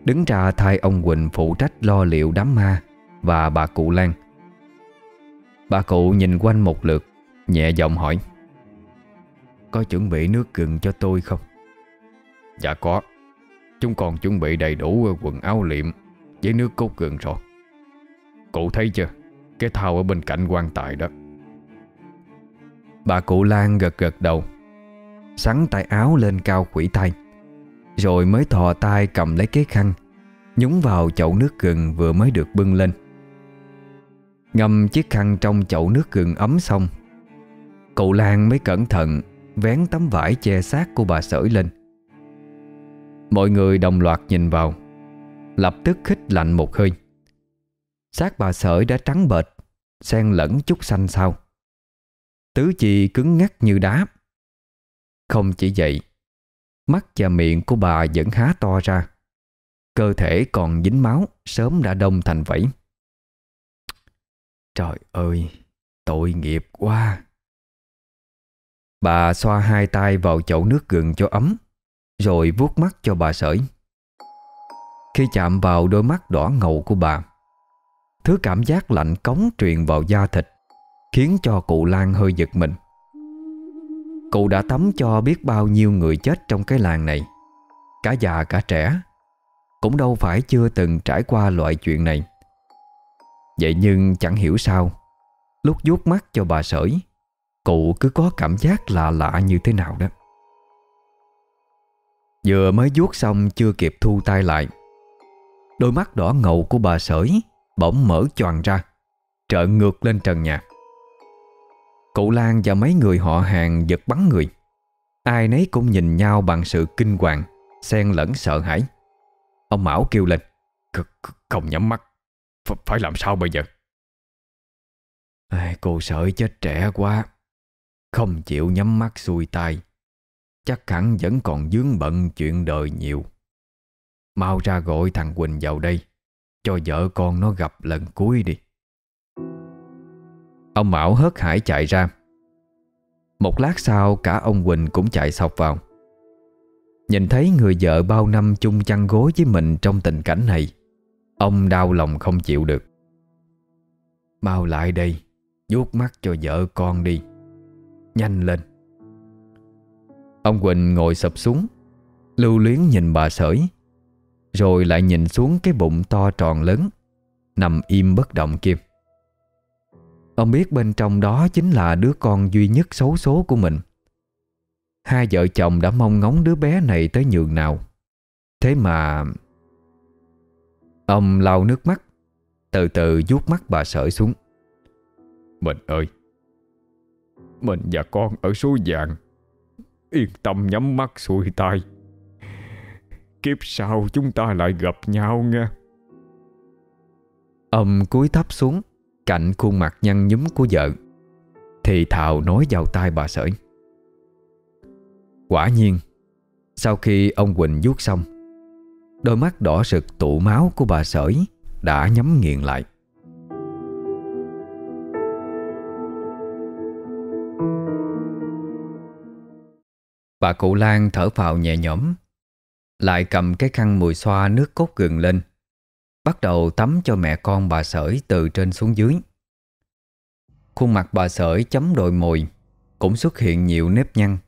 Đứng ra thay ông Quỳnh phụ trách lo liệu đám ma Và bà cụ Lan. Bà cụ nhìn quanh một lượt, Nhẹ giọng hỏi. Có chuẩn bị nước gừng cho tôi không? Dạ có. Chúng còn chuẩn bị đầy đủ quần áo liệm Với nước cốt gừng rồi. Cụ thấy chưa? Cái thao ở bên cạnh quan tài đó. Bà cụ Lan gật gật đầu Sắn tay áo lên cao quỷ tay Rồi mới thò tay cầm lấy cái khăn Nhúng vào chậu nước gừng vừa mới được bưng lên. Ngâm chiếc khăn trong chậu nước gừng ấm xong Cụ Lan mới cẩn thận Vén tấm vải che xác của bà sởi lên. Mọi người đồng loạt nhìn vào, Lập tức khích lạnh một hơi. Xác bà sởi đã trắng bệch, Xen lẫn chút xanh sao Tứ chi cứng ngắc như đá. Không chỉ vậy, Mắt và miệng của bà vẫn há to ra. Cơ thể còn dính máu, Sớm đã đông thành vẫy. Trời ơi, Tội nghiệp quá. Bà xoa hai tay vào chậu nước gừng cho ấm, rồi vuốt mắt cho bà sởi Khi chạm vào đôi mắt đỏ ngầu của bà, Thứ cảm giác lạnh cống truyền vào da thịt, Khiến cho cụ Lan hơi giật mình. Cụ đã tắm cho biết bao nhiêu người chết trong cái làng này, Cả già cả trẻ, Cũng đâu phải chưa từng trải qua loại chuyện này. Vậy nhưng chẳng hiểu sao, Lúc vuốt mắt cho bà sởi Cụ cứ có cảm giác lạ lạ như thế nào đó. Vừa mới vuốt xong chưa kịp thu tay lại. Đôi mắt đỏ ngầu của bà sởi Bỗng mở choàng ra Trợn ngược lên trần nhà. Cụ Lan và mấy người họ hàng giật bắn người. Ai nấy cũng nhìn nhau bằng sự kinh hoàng, Xen lẫn sợ hãi. Ông Mão kêu lên Không nhắm mắt Phải làm sao bây giờ? Cô sợ chết trẻ quá. Không chịu nhắm mắt xuôi tay. Chắc hẳn vẫn còn dướng bận chuyện đời nhiều. Mau ra gọi thằng Quỳnh vào đây, Cho vợ con nó gặp lần cuối đi. Ông Mão hớt hải chạy ra. Một lát sau, cả ông Quỳnh cũng chạy sọc vào. Nhìn thấy người vợ bao năm chung chăn gối với mình trong tình cảnh này, Ông đau lòng không chịu được. Mau lại đây, vuốt mắt cho vợ con đi. Nhanh lên. Ông Quỳnh ngồi sập xuống, Lưu luyến nhìn bà sởi, Rồi lại nhìn xuống cái bụng to tròn lớn, Nằm im bất động kia. Ông biết bên trong đó chính là đứa con duy nhất xấu số của mình. Hai vợ chồng đã mong ngóng đứa bé này tới nhường nào. Thế mà Ông lau nước mắt, Từ từ vuốt mắt bà sởi xuống. Mình ơi mình và con ở số vàng. Yên tâm nhắm mắt xuôi tay. Kiếp sau chúng ta lại gặp nhau nha. Âm cúi thấp xuống, Cạnh khuôn mặt nhăn nhúm của vợ. Thì thảo nói vào tai bà sởi. Quả nhiên, Sau khi ông Quỳnh vuốt xong, Đôi mắt đỏ sực tụ máu của bà sởi Đã nhắm nghiền lại. Bà cụ Lan thở phào nhẹ nhõm, Lại cầm cái khăn mùi xoa nước cốt gừng lên, Bắt đầu tắm cho mẹ con bà sởi từ trên xuống dưới. Khuôn mặt bà sởi chấm đồi mồi, Cũng xuất hiện nhiều nếp nhăn.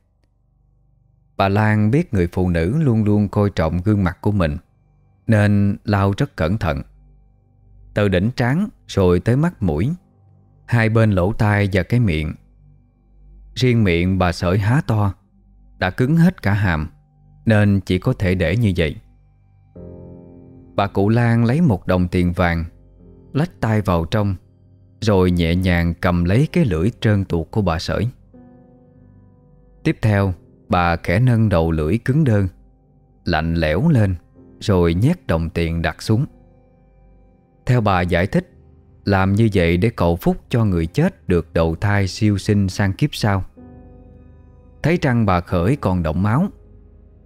Bà Lan biết người phụ nữ luôn luôn coi trọng gương mặt của mình, Nên lau rất cẩn thận. Từ đỉnh trán rồi tới mắt mũi, Hai bên lỗ tai và cái miệng. Riêng miệng bà sởi há to đã cứng hết cả hàm, Nên chỉ có thể để như vậy. Bà cụ Lan lấy một đồng tiền vàng, Lách tay vào trong, Rồi nhẹ nhàng cầm lấy cái lưỡi trơn tuột của bà sởi. Tiếp theo, Bà khẽ nâng đầu lưỡi cứng đơn Lạnh lẽo lên, Rồi nhét đồng tiền đặt xuống. Theo bà giải thích, Làm như vậy để cầu phúc cho người chết Được đầu thai siêu sinh sang kiếp sau. Thấy răng bà khởi còn động máu.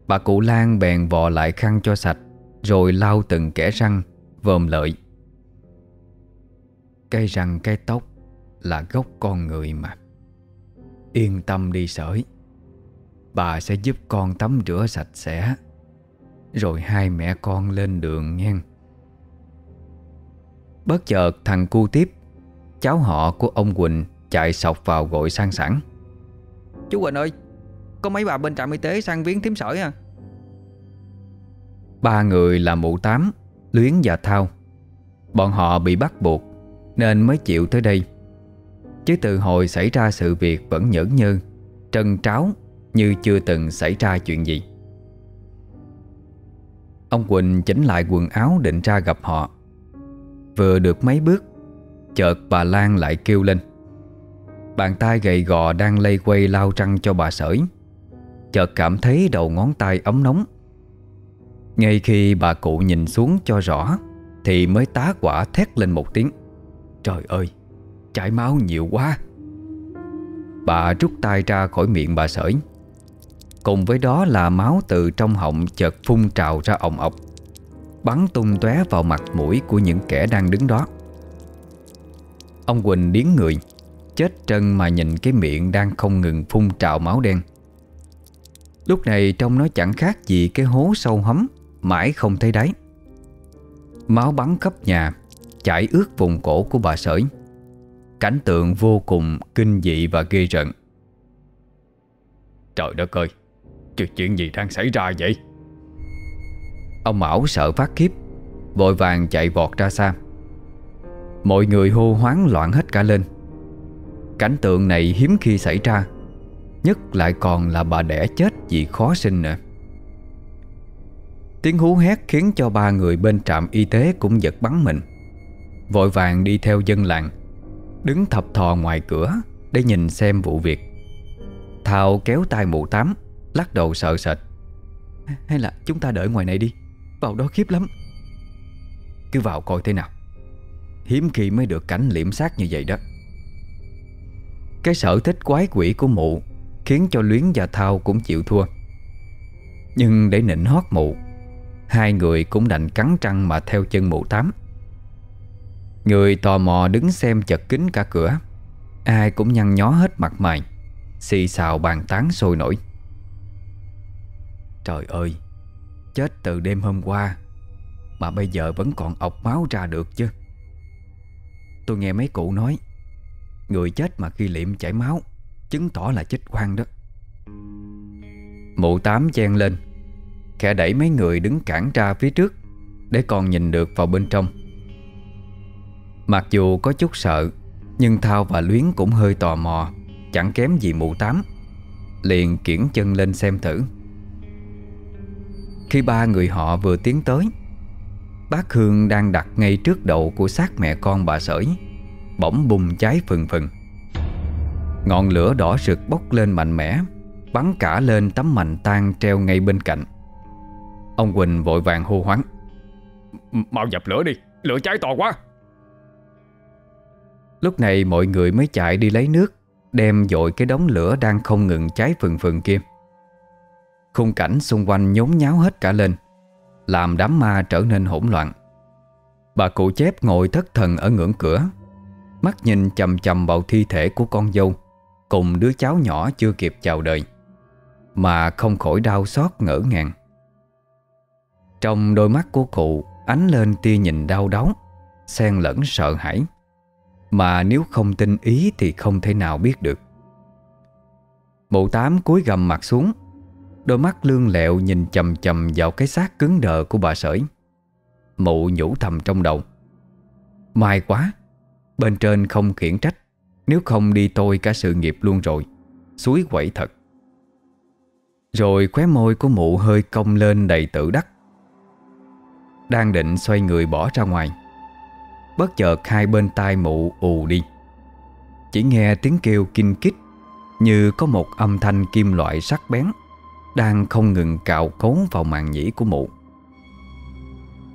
Bà cụ Lan bèn vò lại khăn cho sạch, Rồi lau từng kẻ răng Vòm lợi. Cây răng cây tóc Là gốc con người mà. Yên tâm đi sởi, Bà sẽ giúp con tắm rửa sạch sẽ, Rồi hai mẹ con lên đường nghe. Bất chợt thằng cu tiếp, Cháu họ của ông Quỳnh Chạy sọc vào gọi sang sẵn. Chú Quỳnh ơi có mấy bà bên trạm y tế sang viếng thím sởi à? Ba người là mụ tám, Luyến và Thao. Bọn họ bị bắt buộc Nên mới chịu tới đây. Chứ từ hồi xảy ra sự việc Vẫn nhẫn nhơ, Trân tráo như chưa từng xảy ra chuyện gì. Ông Quỳnh chỉnh lại quần áo định ra gặp họ. Vừa được mấy bước, Chợt bà Lan lại kêu lên. Bàn tay gầy gò đang lây quay lao trăng cho bà sởi. Chợt cảm thấy đầu ngón tay ấm nóng. Ngay khi bà cụ nhìn xuống cho rõ, Thì mới tá quả thét lên một tiếng. Trời ơi, Chảy máu nhiều quá. Bà rút tay ra khỏi miệng bà sởi. Cùng với đó là máu từ trong họng chợt phun trào ra ồng ọc, Bắn tung tóe vào mặt mũi của những kẻ đang đứng đó. Ông Quỳnh điến người, Chết trân mà nhìn cái miệng đang không ngừng phun trào máu đen. Lúc này trông nó chẳng khác gì cái hố sâu hấm, Mãi không thấy đáy. Máu bắn khắp nhà, Chảy ướt vùng cổ của bà sởi. Cảnh tượng vô cùng kinh dị và ghê rợn. Trời đất ơi Chuyện chuyện gì đang xảy ra vậy? Ông Mão sợ phát khiếp, Vội vàng chạy vọt ra xa. Mọi người hô hoáng loạn hết cả lên. Cảnh tượng này hiếm khi xảy ra. Nhất lại còn là bà đẻ chết vì khó sinh nữa. Tiếng hú hét khiến cho ba người bên trạm y tế cũng giật bắn mình. Vội vàng đi theo dân làng, Đứng thập thò ngoài cửa Để nhìn xem vụ việc. Thào kéo tay mụ tám, Lắc đầu sợ sệt. Hay là chúng ta đợi ngoài này đi, Vào đó khiếp lắm. Cứ vào coi thế nào. Hiếm khi mới được cảnh liễm sát như vậy đó. Cái sở thích quái quỷ của mụ Khiến cho Luyến và Thao cũng chịu thua. Nhưng để nịnh hót mụ, Hai người cũng đành cắn trăng mà theo chân mụ tám. Người tò mò đứng xem chật kín cả cửa, Ai cũng nhăn nhó hết mặt mày, Xì xào bàn tán sôi nổi. Trời ơi, Chết từ đêm hôm qua, Mà bây giờ vẫn còn ọc máu ra được chứ. Tôi nghe mấy cụ nói, Người chết mà khi liệm chảy máu Chứng tỏ là chết quan đó. Mụ tám chen lên, Khẽ đẩy mấy người đứng cản ra phía trước Để còn nhìn được vào bên trong. Mặc dù có chút sợ, Nhưng Thao và Luyến cũng hơi tò mò, Chẳng kém gì mụ tám, Liền kiển chân lên xem thử. Khi ba người họ vừa tiến tới, Bác Hương đang đặt ngay trước đầu của xác mẹ con bà sởi, Bỗng bùng cháy phừng phừng. Ngọn lửa đỏ rực bốc lên mạnh mẽ Bắn cả lên tấm mành tan treo ngay bên cạnh. Ông Quỳnh vội vàng hô hoáng Mau dập lửa đi Lửa cháy to quá. Lúc này mọi người mới chạy đi lấy nước Đem dội cái đống lửa đang không ngừng cháy phừng phừng kia. Khung cảnh xung quanh nhốn nháo hết cả lên Làm đám ma trở nên hỗn loạn. Bà cụ chép ngồi thất thần ở ngưỡng cửa Mắt nhìn chầm chầm vào thi thể của con dâu Cùng đứa cháu nhỏ chưa kịp chào đời, Mà không khỏi đau xót ngỡ ngàng. Trong đôi mắt của cụ, Ánh lên tia nhìn đau đớn, Xen lẫn sợ hãi, Mà nếu không tin ý Thì không thể nào biết được. Mụ tám cúi gầm mặt xuống, Đôi mắt lương lẹo nhìn chầm chầm vào cái xác cứng đờ của bà sởi. Mụ nhủ thầm trong đầu Mai quá, Bên trên không khiển trách nếu không đi tôi cả sự nghiệp luôn rồi Suối quẩy thật. Rồi khóe môi của mụ hơi cong lên đầy tự đắc. Đang định xoay người bỏ ra ngoài Bất chợt hai bên tai mụ ù đi. Chỉ nghe tiếng kêu kinh kích Như có một âm thanh kim loại sắc bén Đang không ngừng cạo cấu vào màn nhĩ của mụ.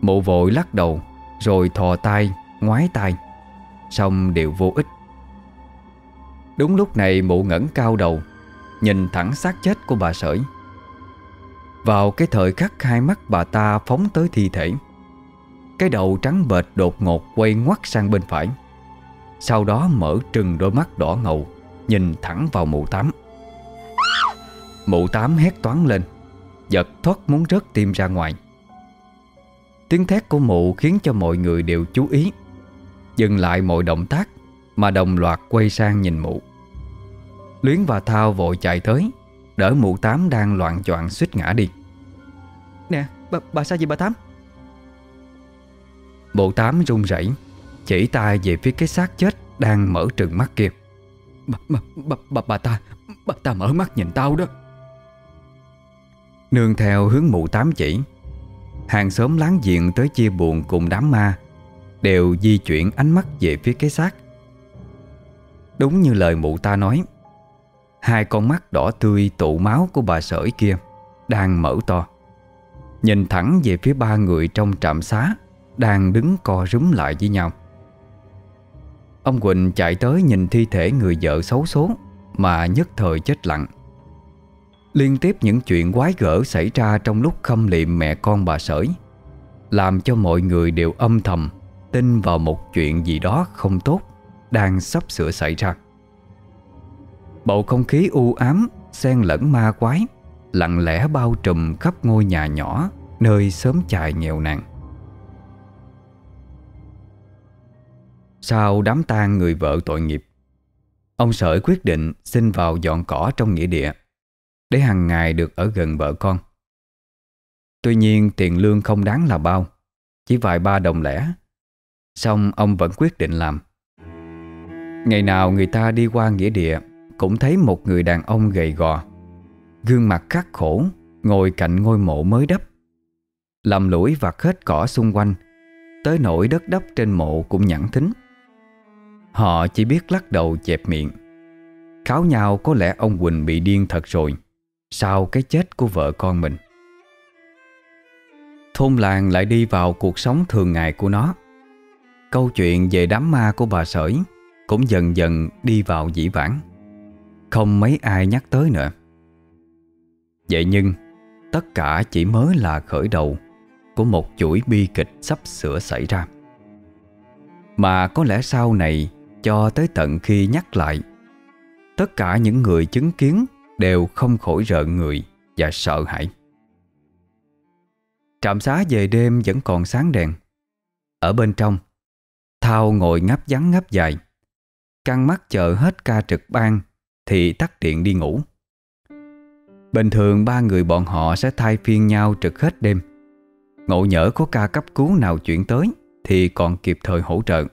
Mụ vội lắc đầu Rồi thò tay, ngoái tay Xong đều vô ích. Đúng lúc này mụ ngẩng cao đầu, Nhìn thẳng xác chết của bà sởi. Vào cái thời khắc hai mắt bà ta phóng tới thi thể, Cái đầu trắng bệt đột ngột quay ngoắt sang bên phải. Sau đó mở trừng đôi mắt đỏ ngầu, Nhìn thẳng vào mụ tám. Mụ tám hét toán lên, Giật thoát muốn rớt tim ra ngoài. Tiếng thét của mụ khiến cho mọi người đều chú ý, Dừng lại mọi động tác mà đồng loạt quay sang nhìn mụ. Luyến và Thao vội chạy tới Đỡ mụ tám đang loạn choạng suýt ngã đi. Nè bà, bà sao vậy bà Tám? Mụ tám run rẩy Chỉ tay về phía cái xác chết Đang mở trừng mắt kia. Bà, bà, bà, bà, bà ta Bà ta mở mắt nhìn tao đó. Nương theo hướng mụ tám chỉ Hàng xóm láng giềng tới chia buồn cùng đám ma Đều di chuyển ánh mắt về phía cái xác Đúng như lời mụ ta nói. Hai con mắt đỏ tươi tụ máu của bà sởi kia Đang mở to. Nhìn thẳng về phía ba người trong trạm xá Đang đứng co rúm lại với nhau. Ông Quỳnh chạy tới nhìn thi thể người vợ xấu số Mà nhất thời chết lặng. Liên tiếp những chuyện quái gở xảy ra trong lúc khâm liệm mẹ con bà sởi Làm cho mọi người đều âm thầm Tin vào một chuyện gì đó không tốt. Đang sắp sửa xảy ra. Bầu không khí u ám, Xen lẫn ma quái, Lặng lẽ bao trùm khắp ngôi nhà nhỏ, Nơi sớm chài nghèo nàn. Sau đám tang người vợ tội nghiệp, Ông Sởi quyết định xin vào dọn cỏ trong nghĩa địa, Để hàng ngày được ở gần vợ con. Tuy nhiên, tiền lương không đáng là bao, Chỉ vài ba đồng lẻ Xong ông vẫn quyết định làm. Ngày nào người ta đi qua nghĩa địa, Cũng thấy một người đàn ông gầy gò, Gương mặt khắc khổ, Ngồi cạnh ngôi mộ mới đắp. Làm lũi vặt hết cỏ xung quanh, Tới nỗi đất đắp trên mộ cũng nhẵn thính. Họ chỉ biết lắc đầu chẹp miệng. Kháo nhau có lẽ ông Quỳnh bị điên thật rồi, Sau cái chết của vợ con mình. Thôn làng lại đi vào cuộc sống thường ngày của nó. Câu chuyện về đám ma của bà Sởi cũng dần dần đi vào dĩ vãng. Không mấy ai nhắc tới nữa. Vậy nhưng, Tất cả chỉ mới là khởi đầu Của một chuỗi bi kịch sắp sửa xảy ra. Mà có lẽ sau này, Cho tới tận khi nhắc lại, Tất cả những người chứng kiến Đều không khỏi rợn người Và sợ hãi. Trạm xá về đêm vẫn còn sáng đèn. Ở bên trong, Thao ngồi ngáp vắng ngáp dài. Căng mắt chờ hết ca trực ban, Thì tắt điện đi ngủ. Bình thường ba người bọn họ sẽ thay phiên nhau trực hết đêm. Ngộ nhỡ có ca cấp cứu nào chuyển tới, Thì còn kịp thời hỗ trợ.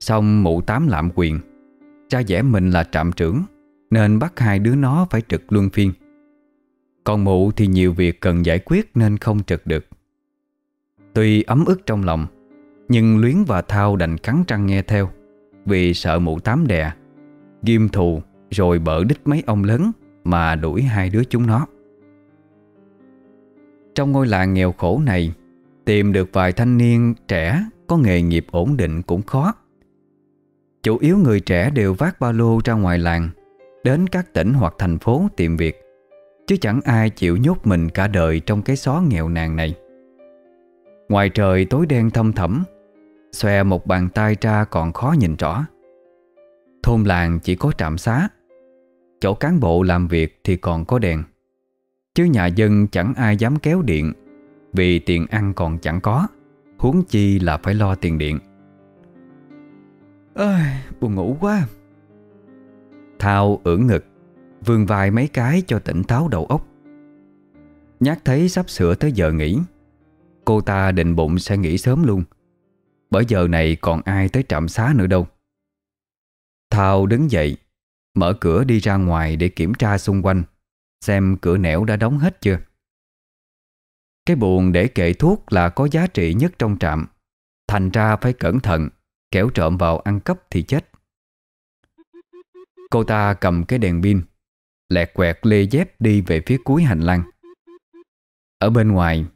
Xong mụ tám lạm quyền. Cha dẻ mình là trạm trưởng, Nên bắt hai đứa nó phải trực luân phiên. Còn mụ thì nhiều việc cần giải quyết Nên không trực được. Tuy ấm ức trong lòng, Nhưng Luyến và Thao đành cắn răng nghe theo. Vì sợ mụ tám đè. Ghim thù Rồi bỡ đích mấy ông lớn Mà đuổi hai đứa chúng nó. Trong ngôi làng nghèo khổ này, Tìm được vài thanh niên trẻ Có nghề nghiệp ổn định cũng khó. Chủ yếu người trẻ đều vác ba lô ra ngoài làng, Đến các tỉnh hoặc thành phố tìm việc, Chứ chẳng ai chịu nhốt mình cả đời trong cái xó nghèo nàn này. Ngoài trời tối đen thâm thẳm Xòe một bàn tay ra còn khó nhìn rõ. Thôn làng chỉ có trạm xá. Chỗ cán bộ làm việc thì còn có đèn. Chứ nhà dân chẳng ai dám kéo điện Vì tiền ăn còn chẳng có Huống chi là phải lo tiền điện. Ơi, buồn ngủ quá. Thao ưỡn ngực Vươn vai mấy cái cho tỉnh táo đầu óc. Nhát thấy sắp sửa tới giờ nghỉ. Cô ta định bụng sẽ nghỉ sớm luôn. Bởi giờ này còn ai tới trạm xá nữa đâu. Thao đứng dậy, Mở cửa đi ra ngoài để kiểm tra xung quanh, Xem cửa nẻo đã đóng hết chưa. Cái buồn để kệ thuốc là có giá trị nhất trong trạm, Thành ra phải cẩn thận Kéo trộm vào ăn cắp thì chết. Cô ta cầm cái đèn pin, Lẹt quẹt lê dép đi về phía cuối hành lang. Ở bên ngoài,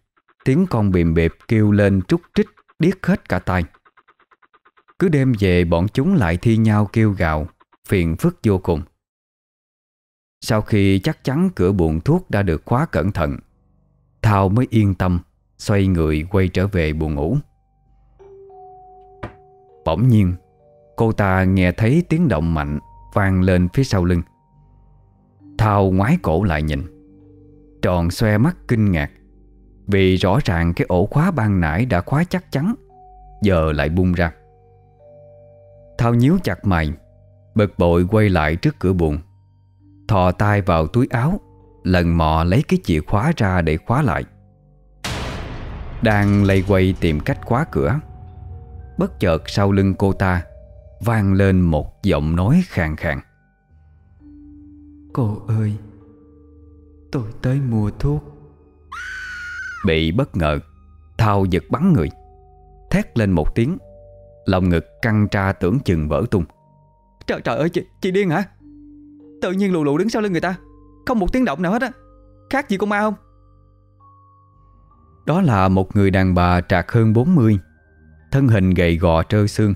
Tiếng con bìm bẹp kêu lên trúc trích. Điếc hết cả tai. Cứ đêm về bọn chúng lại thi nhau kêu gào, Phiền phức vô cùng. Sau khi chắc chắn cửa buồng thuốc đã được khóa cẩn thận, Thao mới yên tâm, Xoay người quay trở về buồng ngủ. Bỗng nhiên, Cô ta nghe thấy tiếng động mạnh Vang lên phía sau lưng. Thao ngoái cổ lại nhìn, Tròn xoe mắt kinh ngạc. Vì rõ ràng cái ổ khóa ban nãy đã khóa chắc chắn, Giờ lại bung ra. Thao nhíu chặt mày, Bực bội quay lại trước cửa buồn Thò tay vào túi áo, Lần mò lấy cái chìa khóa ra để khóa lại. Đang lây quay tìm cách khóa cửa, Bất chợt sau lưng cô ta Vang lên một giọng nói khàn khàn. Cô ơi, Tôi tới mua thuốc. Bị bất ngờ Thao giật bắn người. Thét lên một tiếng Lòng ngực căng tra tưởng chừng vỡ tung. Trời trời ơi chị, chị điên hả? Tự nhiên lù lù đứng sau lưng người ta Không một tiếng động nào hết á. Khác gì con ma không? Đó là một người đàn bà trạc hơn 40 Thân hình gầy gò trơ xương.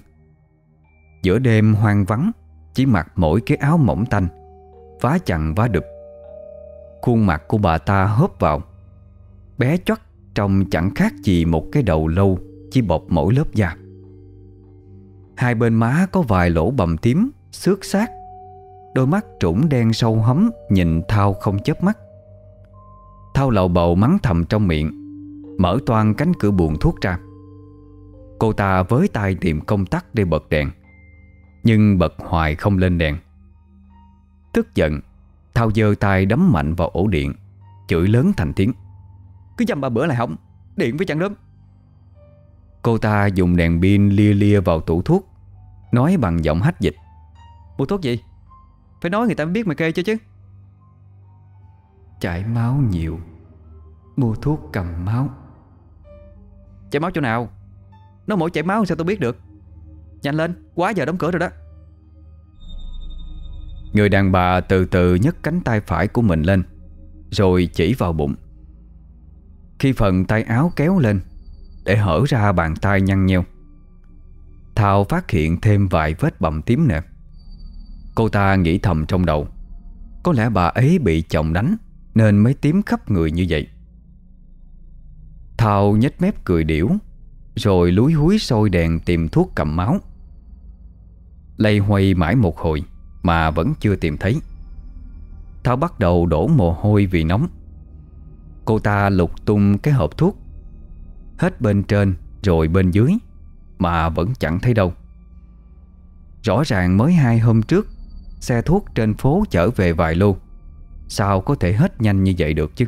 Giữa đêm hoang vắng Chỉ mặc mỗi cái áo mỏng tanh Vá chằng vá đực Khuôn mặt của bà ta hớp vào Bé chót Trông chẳng khác gì một cái đầu lâu Chỉ bọc mỗi lớp da. Hai bên má có vài lỗ bầm tím, Xước xác. Đôi mắt trũng đen sâu hấm, Nhìn Thao không chớp mắt. Thao lầu bầu mắng thầm trong miệng, Mở toan cánh cửa buồn thuốc ra. Cô ta với tay tìm công tắc để bật đèn, Nhưng bật hoài không lên đèn. Tức giận, Thao dơ tay đấm mạnh vào ổ điện, Chửi lớn thành tiếng. Cứ dăm ba bữa lại hỏng, Điện với chẳng đớm Cô ta dùng đèn pin lia lia vào tủ thuốc, Nói bằng giọng hách dịch. Mua thuốc gì? Phải nói người ta mới biết mà kê cho chứ. Chảy máu nhiều, Mua thuốc cầm máu. Chảy máu chỗ nào? Nó mỗi chảy máu sao tôi biết được? Nhanh lên, quá giờ đóng cửa rồi đó. Người đàn bà từ từ nhấc cánh tay phải của mình lên, Rồi chỉ vào bụng. Khi phần tay áo kéo lên Để hở ra bàn tay nhăn nheo. Thao phát hiện thêm vài vết bầm tím nè. Cô ta nghĩ thầm trong đầu, Có lẽ bà ấy bị chồng đánh Nên mới tím khắp người như vậy. Thao nhếch mép cười điểu, Rồi lúi húi sôi đèn tìm thuốc cầm máu. Lây hoay mãi một hồi Mà vẫn chưa tìm thấy. Thao bắt đầu đổ mồ hôi vì nóng. Cô ta lục tung cái hộp thuốc, Hết bên trên rồi bên dưới, Mà vẫn chẳng thấy đâu. Rõ ràng mới hai hôm trước, Xe thuốc trên phố chở về vài lô. Sao có thể hết nhanh như vậy được chứ?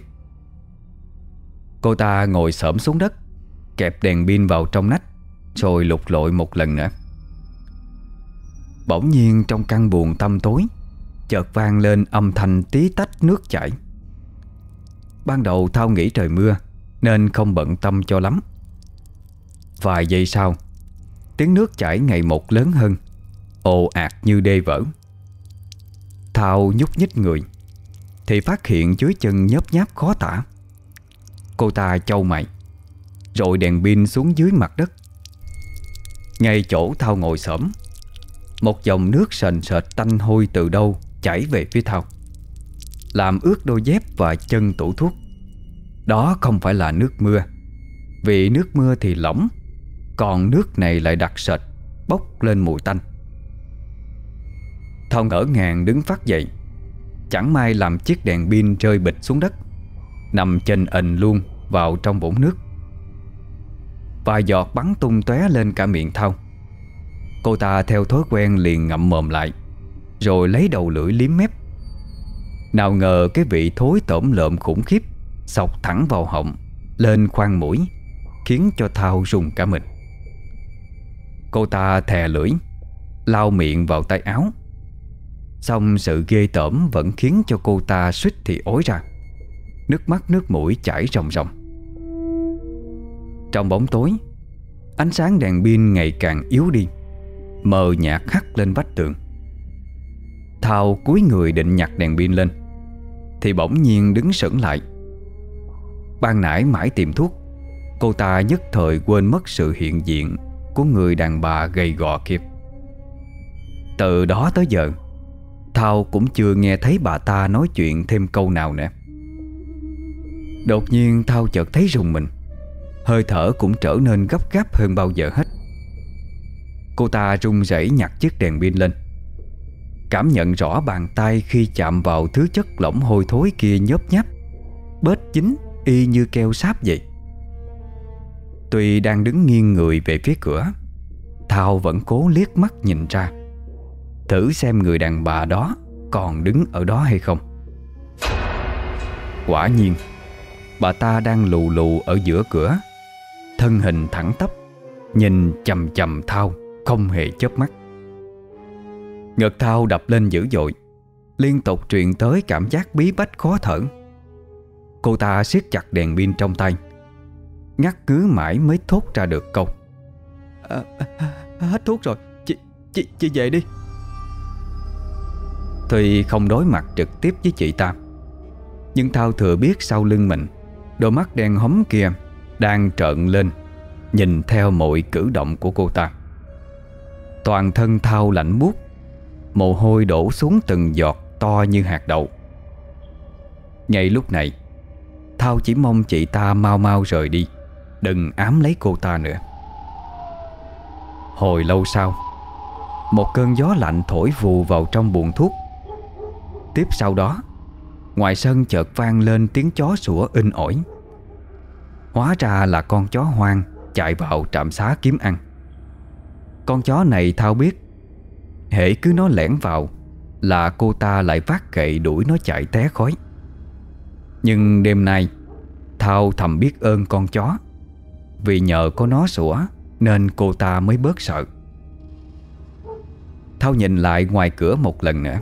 Cô ta ngồi xổm xuống đất, Kẹp đèn pin vào trong nách, Rồi lục lội một lần nữa. Bỗng nhiên trong căn buồng tăm tối, Chợt vang lên âm thanh tí tách nước chảy. Ban đầu Thao nghĩ trời mưa, Nên không bận tâm cho lắm. Vài giây sau, Tiếng nước chảy ngày một lớn hơn, Ồ ạt như đê vỡ. Thao nhúc nhích người, Thì phát hiện dưới chân nhớp nháp khó tả. Cô ta châu mày, Rồi đèn pin xuống dưới mặt đất. Ngay chỗ Thao ngồi sớm Một dòng nước sền sệt tanh hôi từ đâu Chảy về phía Thao. Làm ướt đôi dép và chân tủ thuốc. Đó không phải là nước mưa. Vì nước mưa thì lỏng, Còn nước này lại đặc sệt, Bốc lên mùi tanh. Thông ngỡ ngàng đứng phát dậy, Chẳng may làm chiếc đèn pin rơi bịch xuống đất, Nằm trên ình luôn vào trong vũng nước. Vài giọt bắn tung tóe lên cả miệng Thao. Cô ta theo thói quen liền ngậm mồm lại, Rồi lấy đầu lưỡi liếm mép. Nào ngờ cái vị thối tổm lợm khủng khiếp Sọc thẳng vào họng, Lên khoang mũi, Khiến cho Thao rùng cả mình. Cô ta thè lưỡi Lao miệng vào tay áo. Xong sự ghê tởm vẫn khiến cho cô ta suýt thì ối ra. Nước mắt, nước mũi chảy ròng ròng. Trong bóng tối, Ánh sáng đèn pin ngày càng yếu đi, Mờ nhạt khắc lên vách tường. Thao cúi người định nhặt đèn pin lên. Thì bỗng nhiên đứng sững lại. Ban nãy mãi tìm thuốc, Cô ta nhất thời quên mất sự hiện diện Của người đàn bà gầy gò kia. Từ đó tới giờ, Thao cũng chưa nghe thấy bà ta nói chuyện thêm câu nào nữa. Đột nhiên Thao chợt thấy rùng mình, Hơi thở cũng trở nên gấp gáp hơn bao giờ hết. Cô ta run rẩy nhặt chiếc đèn pin lên. Cảm nhận rõ bàn tay khi chạm vào thứ chất lỏng hôi thối kia nhớp nháp, Bết chính y như keo sáp vậy. Tuy đang đứng nghiêng người về phía cửa, Thao vẫn cố liếc mắt nhìn ra. Thử xem người đàn bà đó Còn đứng ở đó hay không. Quả nhiên, Bà ta đang lù lù ở giữa cửa, Thân hình thẳng tắp, Nhìn chầm chầm Thao Không hề chớp mắt. Ngực Thao đập lên dữ dội. Liên tục truyền tới cảm giác bí bách khó thở. Cô ta siết chặt đèn pin trong tay. Ngắt cứ mãi mới thốt ra được câu. À, à, Hết thuốc rồi. Chị, chị, chị về đi. Tuy không đối mặt trực tiếp với chị ta Nhưng Thao thừa biết sau lưng mình Đôi mắt đen hóm kia Đang trợn lên Nhìn theo mọi cử động của cô ta. Toàn thân Thao lạnh buốt Mồ hôi đổ xuống từng giọt To như hạt đậu. Ngay lúc này, Thao chỉ mong chị ta mau mau rời đi, Đừng ám lấy cô ta nữa. Hồi lâu sau, Một cơn gió lạnh thổi vù vào trong buồng thuốc. Tiếp sau đó, Ngoài sân chợt vang lên tiếng chó sủa in ỏi. Hóa ra là con chó hoang Chạy vào trạm xá kiếm ăn. Con chó này Thao biết Hễ cứ nó lẻn vào Là cô ta lại vác gậy đuổi nó chạy té khói. Nhưng đêm nay, Thao thầm biết ơn con chó. Vì nhờ có nó sủa Nên cô ta mới bớt sợ. Thao nhìn lại ngoài cửa một lần nữa.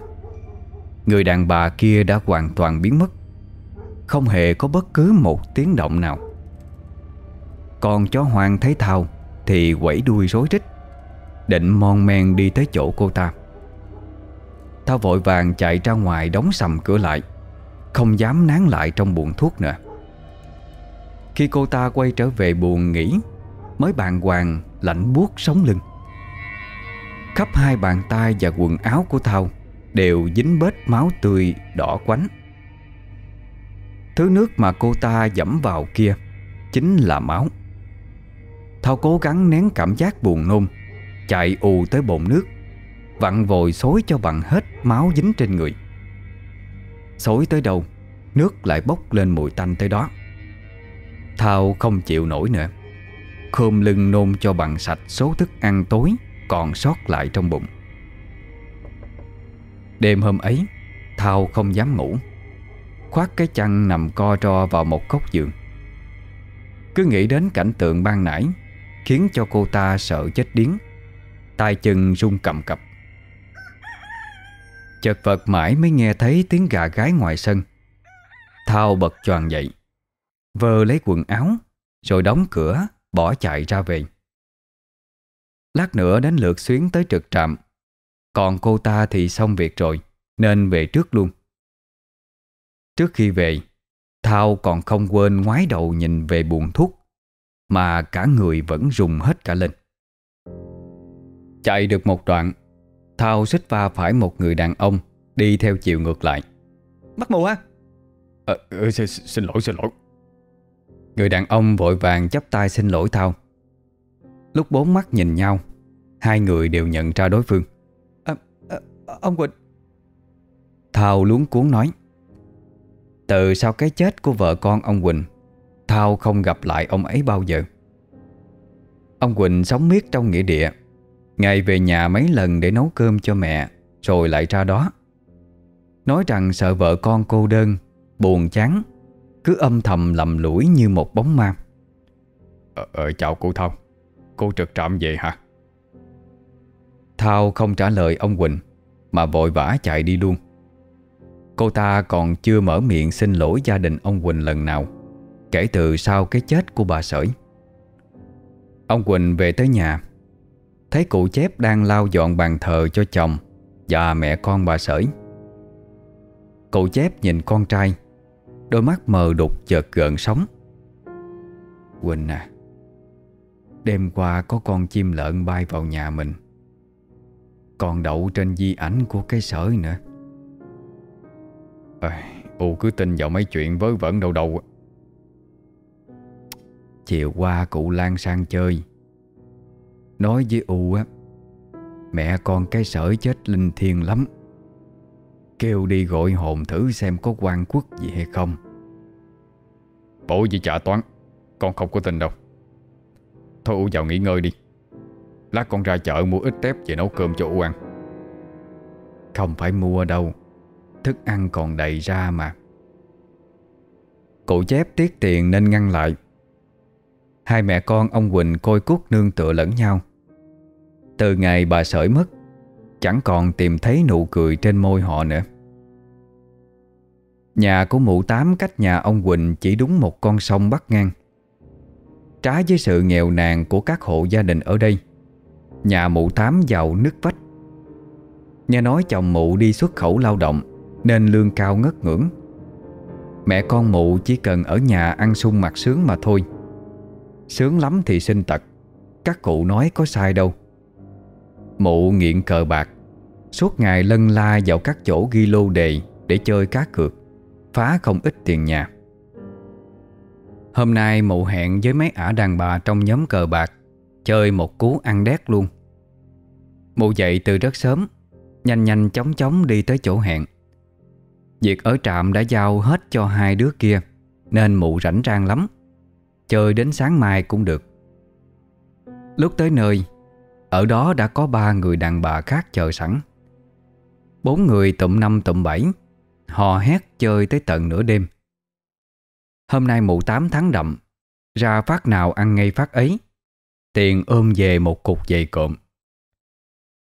Người đàn bà kia đã hoàn toàn biến mất. Không hề có bất cứ một tiếng động nào. Con chó hoang thấy Thao Thì quẩy đuôi rối rít. Định mon men đi tới chỗ cô ta. Thao vội vàng chạy ra ngoài đóng sầm cửa lại, Không dám nán lại trong buồng thuốc nữa. Khi cô ta quay trở về buồng nghỉ, Mới bàn hoàng lạnh buốt sống lưng. Khắp hai bàn tay và quần áo của Thao Đều dính bết máu tươi đỏ quánh. Thứ nước mà cô ta dẫm vào kia Chính là máu. Thao cố gắng nén cảm giác buồn nôn Chạy ù tới bồn nước, Vặn vội xối cho bằng hết máu dính trên người. Xối tới đâu, Nước lại bốc lên mùi tanh tới đó. Thao không chịu nổi nữa Khôm lưng nôn cho bằng sạch số thức ăn tối Còn sót lại trong bụng. Đêm hôm ấy, Thao không dám ngủ Khoát cái chăn nằm co ro vào một góc giường. Cứ nghĩ đến cảnh tượng ban nãy, Khiến cho cô ta sợ chết điếng tay chân run cầm cập. Chợt vật mãi mới nghe thấy tiếng gà gái ngoài sân. Thao bật choàng dậy, Vơ lấy quần áo, Rồi đóng cửa, Bỏ chạy ra về. Lát nữa đến lượt xuyến tới trực trạm. Còn cô ta thì xong việc rồi, Nên về trước luôn. Trước khi về, Thao còn không quên ngoái đầu nhìn về buồn thuốc, Mà cả người vẫn rùng hết cả lên. Chạy được một đoạn. Thao xích va phải một người đàn ông Đi theo chiều ngược lại. Mắt mù á à, ừ, xin, xin lỗi xin lỗi. Người đàn ông vội vàng chắp tay xin lỗi Thao. Lúc bốn mắt nhìn nhau Hai người đều nhận ra đối phương. À, à, Ông Quỳnh. Thao luống cuốn nói Từ sau cái chết của vợ con ông Quỳnh Thao không gặp lại ông ấy bao giờ. Ông Quỳnh sống miết trong nghĩa địa Ngày về nhà mấy lần để nấu cơm cho mẹ Rồi lại ra đó. Nói rằng sợ vợ con cô đơn Buồn chán Cứ âm thầm lầm lũi như một bóng ma. Ờ, ờ chào cô Thao. Cô trực trạm về hả? Thao không trả lời ông Quỳnh Mà vội vã chạy đi luôn. Cô ta còn chưa mở miệng xin lỗi gia đình ông Quỳnh lần nào Kể từ sau cái chết của bà Sởi. Ông Quỳnh về tới nhà Thấy cụ chép đang lau dọn bàn thờ cho chồng Và mẹ con bà Sởi. Cụ chép nhìn con trai Đôi mắt mờ đục chợt gợn sóng. Quỳnh à Đêm qua có con chim lợn bay vào nhà mình Còn đậu trên di ảnh của cái sởi nữa. À, U cứ tin vào mấy chuyện vớ vẩn đầu đầu. Chiều qua cụ Lan sang chơi Nói với U á, Mẹ con cái sở chết linh thiêng lắm. Kêu đi gọi hồn thử xem có quan quốc gì hay không. Bộ gì trả toán, Con không có tin đâu. Thôi U vào nghỉ ngơi đi. Lát con ra chợ mua ít tép về nấu cơm cho U ăn. Không phải mua đâu, Thức ăn còn đầy ra mà. Cụ chép tiếc tiền nên ngăn lại. Hai mẹ con ông Quỳnh coi cút nương tựa lẫn nhau. Từ ngày bà sởi mất, Chẳng còn tìm thấy nụ cười trên môi họ nữa. Nhà của mụ tám cách nhà ông Quỳnh chỉ đúng một con sông bắc ngang. Trái với sự nghèo nàn của các hộ gia đình ở đây, Nhà mụ tám giàu nứt vách. Nghe nói chồng mụ đi xuất khẩu lao động, Nên lương cao ngất ngưỡng. Mẹ con mụ chỉ cần ở nhà ăn sung mặc sướng mà thôi. Sướng lắm thì sinh tật, Các cụ nói có sai đâu. Mụ nghiện cờ bạc, Suốt ngày lân la vào các chỗ ghi lô đề Để chơi cá cược, Phá không ít tiền nhà. Hôm nay mụ hẹn với mấy ả đàn bà trong nhóm cờ bạc, Chơi một cú ăn đét luôn. Mụ dậy từ rất sớm, Nhanh nhanh chóng chóng đi tới chỗ hẹn. Việc ở trạm đã giao hết cho hai đứa kia, Nên mụ rảnh rang lắm. Chơi đến sáng mai cũng được. Lúc tới nơi, Ở đó đã có ba người đàn bà khác chờ sẵn. Bốn người tụm năm tụm bảy, Hò hét chơi tới tận nửa đêm. Hôm nay mụ tám tháng đậm Ra phát nào ăn ngay phát ấy, Tiền ôm về một cục dày cộm.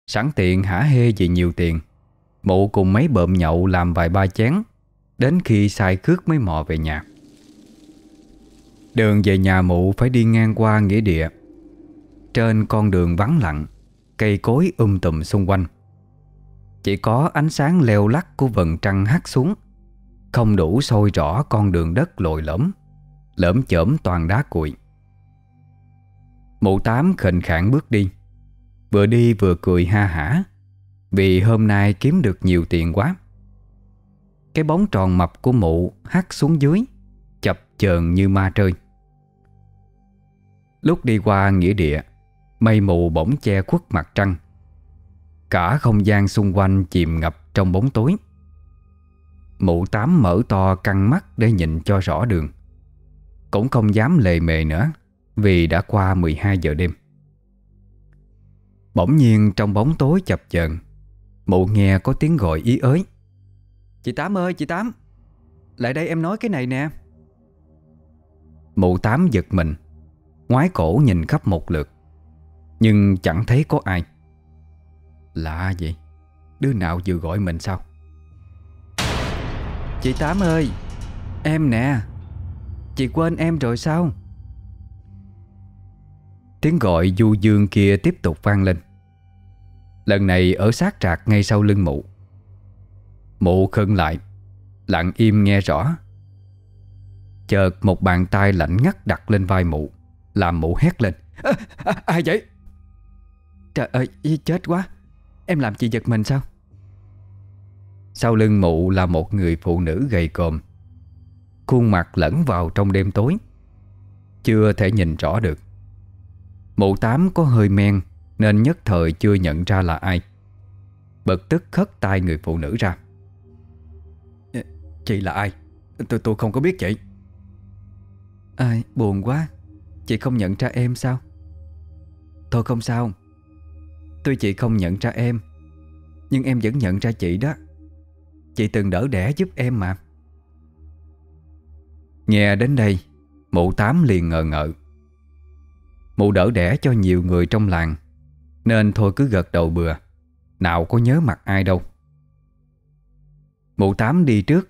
Sẵn tiện hả hê vì nhiều tiền, Mụ cùng mấy bợm nhậu làm vài ba chén, Đến khi sai cước mới mò về nhà. Đường về nhà mụ phải đi ngang qua nghĩa địa. Trên con đường vắng lặng, Cây cối um tùm xung quanh. Chỉ có ánh sáng leo lắc của vầng trăng hắt xuống, Không đủ soi rõ con đường đất lồi lõm Lỡm chởm toàn đá cuội. Mụ tám khệnh khạng bước đi. Vừa đi vừa cười ha hả, Vì hôm nay kiếm được nhiều tiền quá. Cái bóng tròn mập của mụ hắt xuống dưới, Chập chờn như ma trời Lúc đi qua nghĩa địa, Mây mù bỗng che khuất mặt trăng. Cả không gian xung quanh chìm ngập trong bóng tối. Mụ tám mở to căng mắt để nhìn cho rõ đường. Cũng không dám lề mề nữa, Vì đã qua 12 giờ đêm. Bỗng nhiên trong bóng tối chập chờn, Mụ nghe có tiếng gọi ý ới. Chị Tám ơi, chị Tám, Lại đây em nói cái này nè. Mụ Tám giật mình. Ngoái cổ nhìn khắp một lượt, Nhưng chẳng thấy có ai. Lạ vậy? Đứa nào vừa gọi mình sao? Chị Tám ơi, Em nè. Chị quên em rồi sao? Tiếng gọi du dương kia tiếp tục vang lên. Lần này ở sát trạc ngay sau lưng mụ. Mụ khựng lại, Lặng im nghe rõ. Chợt một bàn tay lạnh ngắt đặt lên vai mụ. Làm mụ hét lên. À, à, Ai vậy? Trời ơi chết quá. Em làm chị giật mình sao? Sau lưng mụ là một người phụ nữ gầy còm. Khuôn mặt lẫn vào trong đêm tối. Chưa thể nhìn rõ được. Mụ tám có hơi men Nên nhất thời chưa nhận ra là ai. Bật tức khất tay người phụ nữ ra. Chị là ai? Tôi tôi không có biết chị Ai buồn quá Chị không nhận ra em sao? Thôi không sao. Tuy chị không nhận ra em, Nhưng em vẫn nhận ra chị đó. Chị từng đỡ đẻ giúp em mà. Nghe đến đây, Mụ tám liền ngờ ngợ. Mụ đỡ đẻ cho nhiều người trong làng, Nên thôi cứ gật đầu bừa. Nào có nhớ mặt ai đâu. Mụ tám đi trước.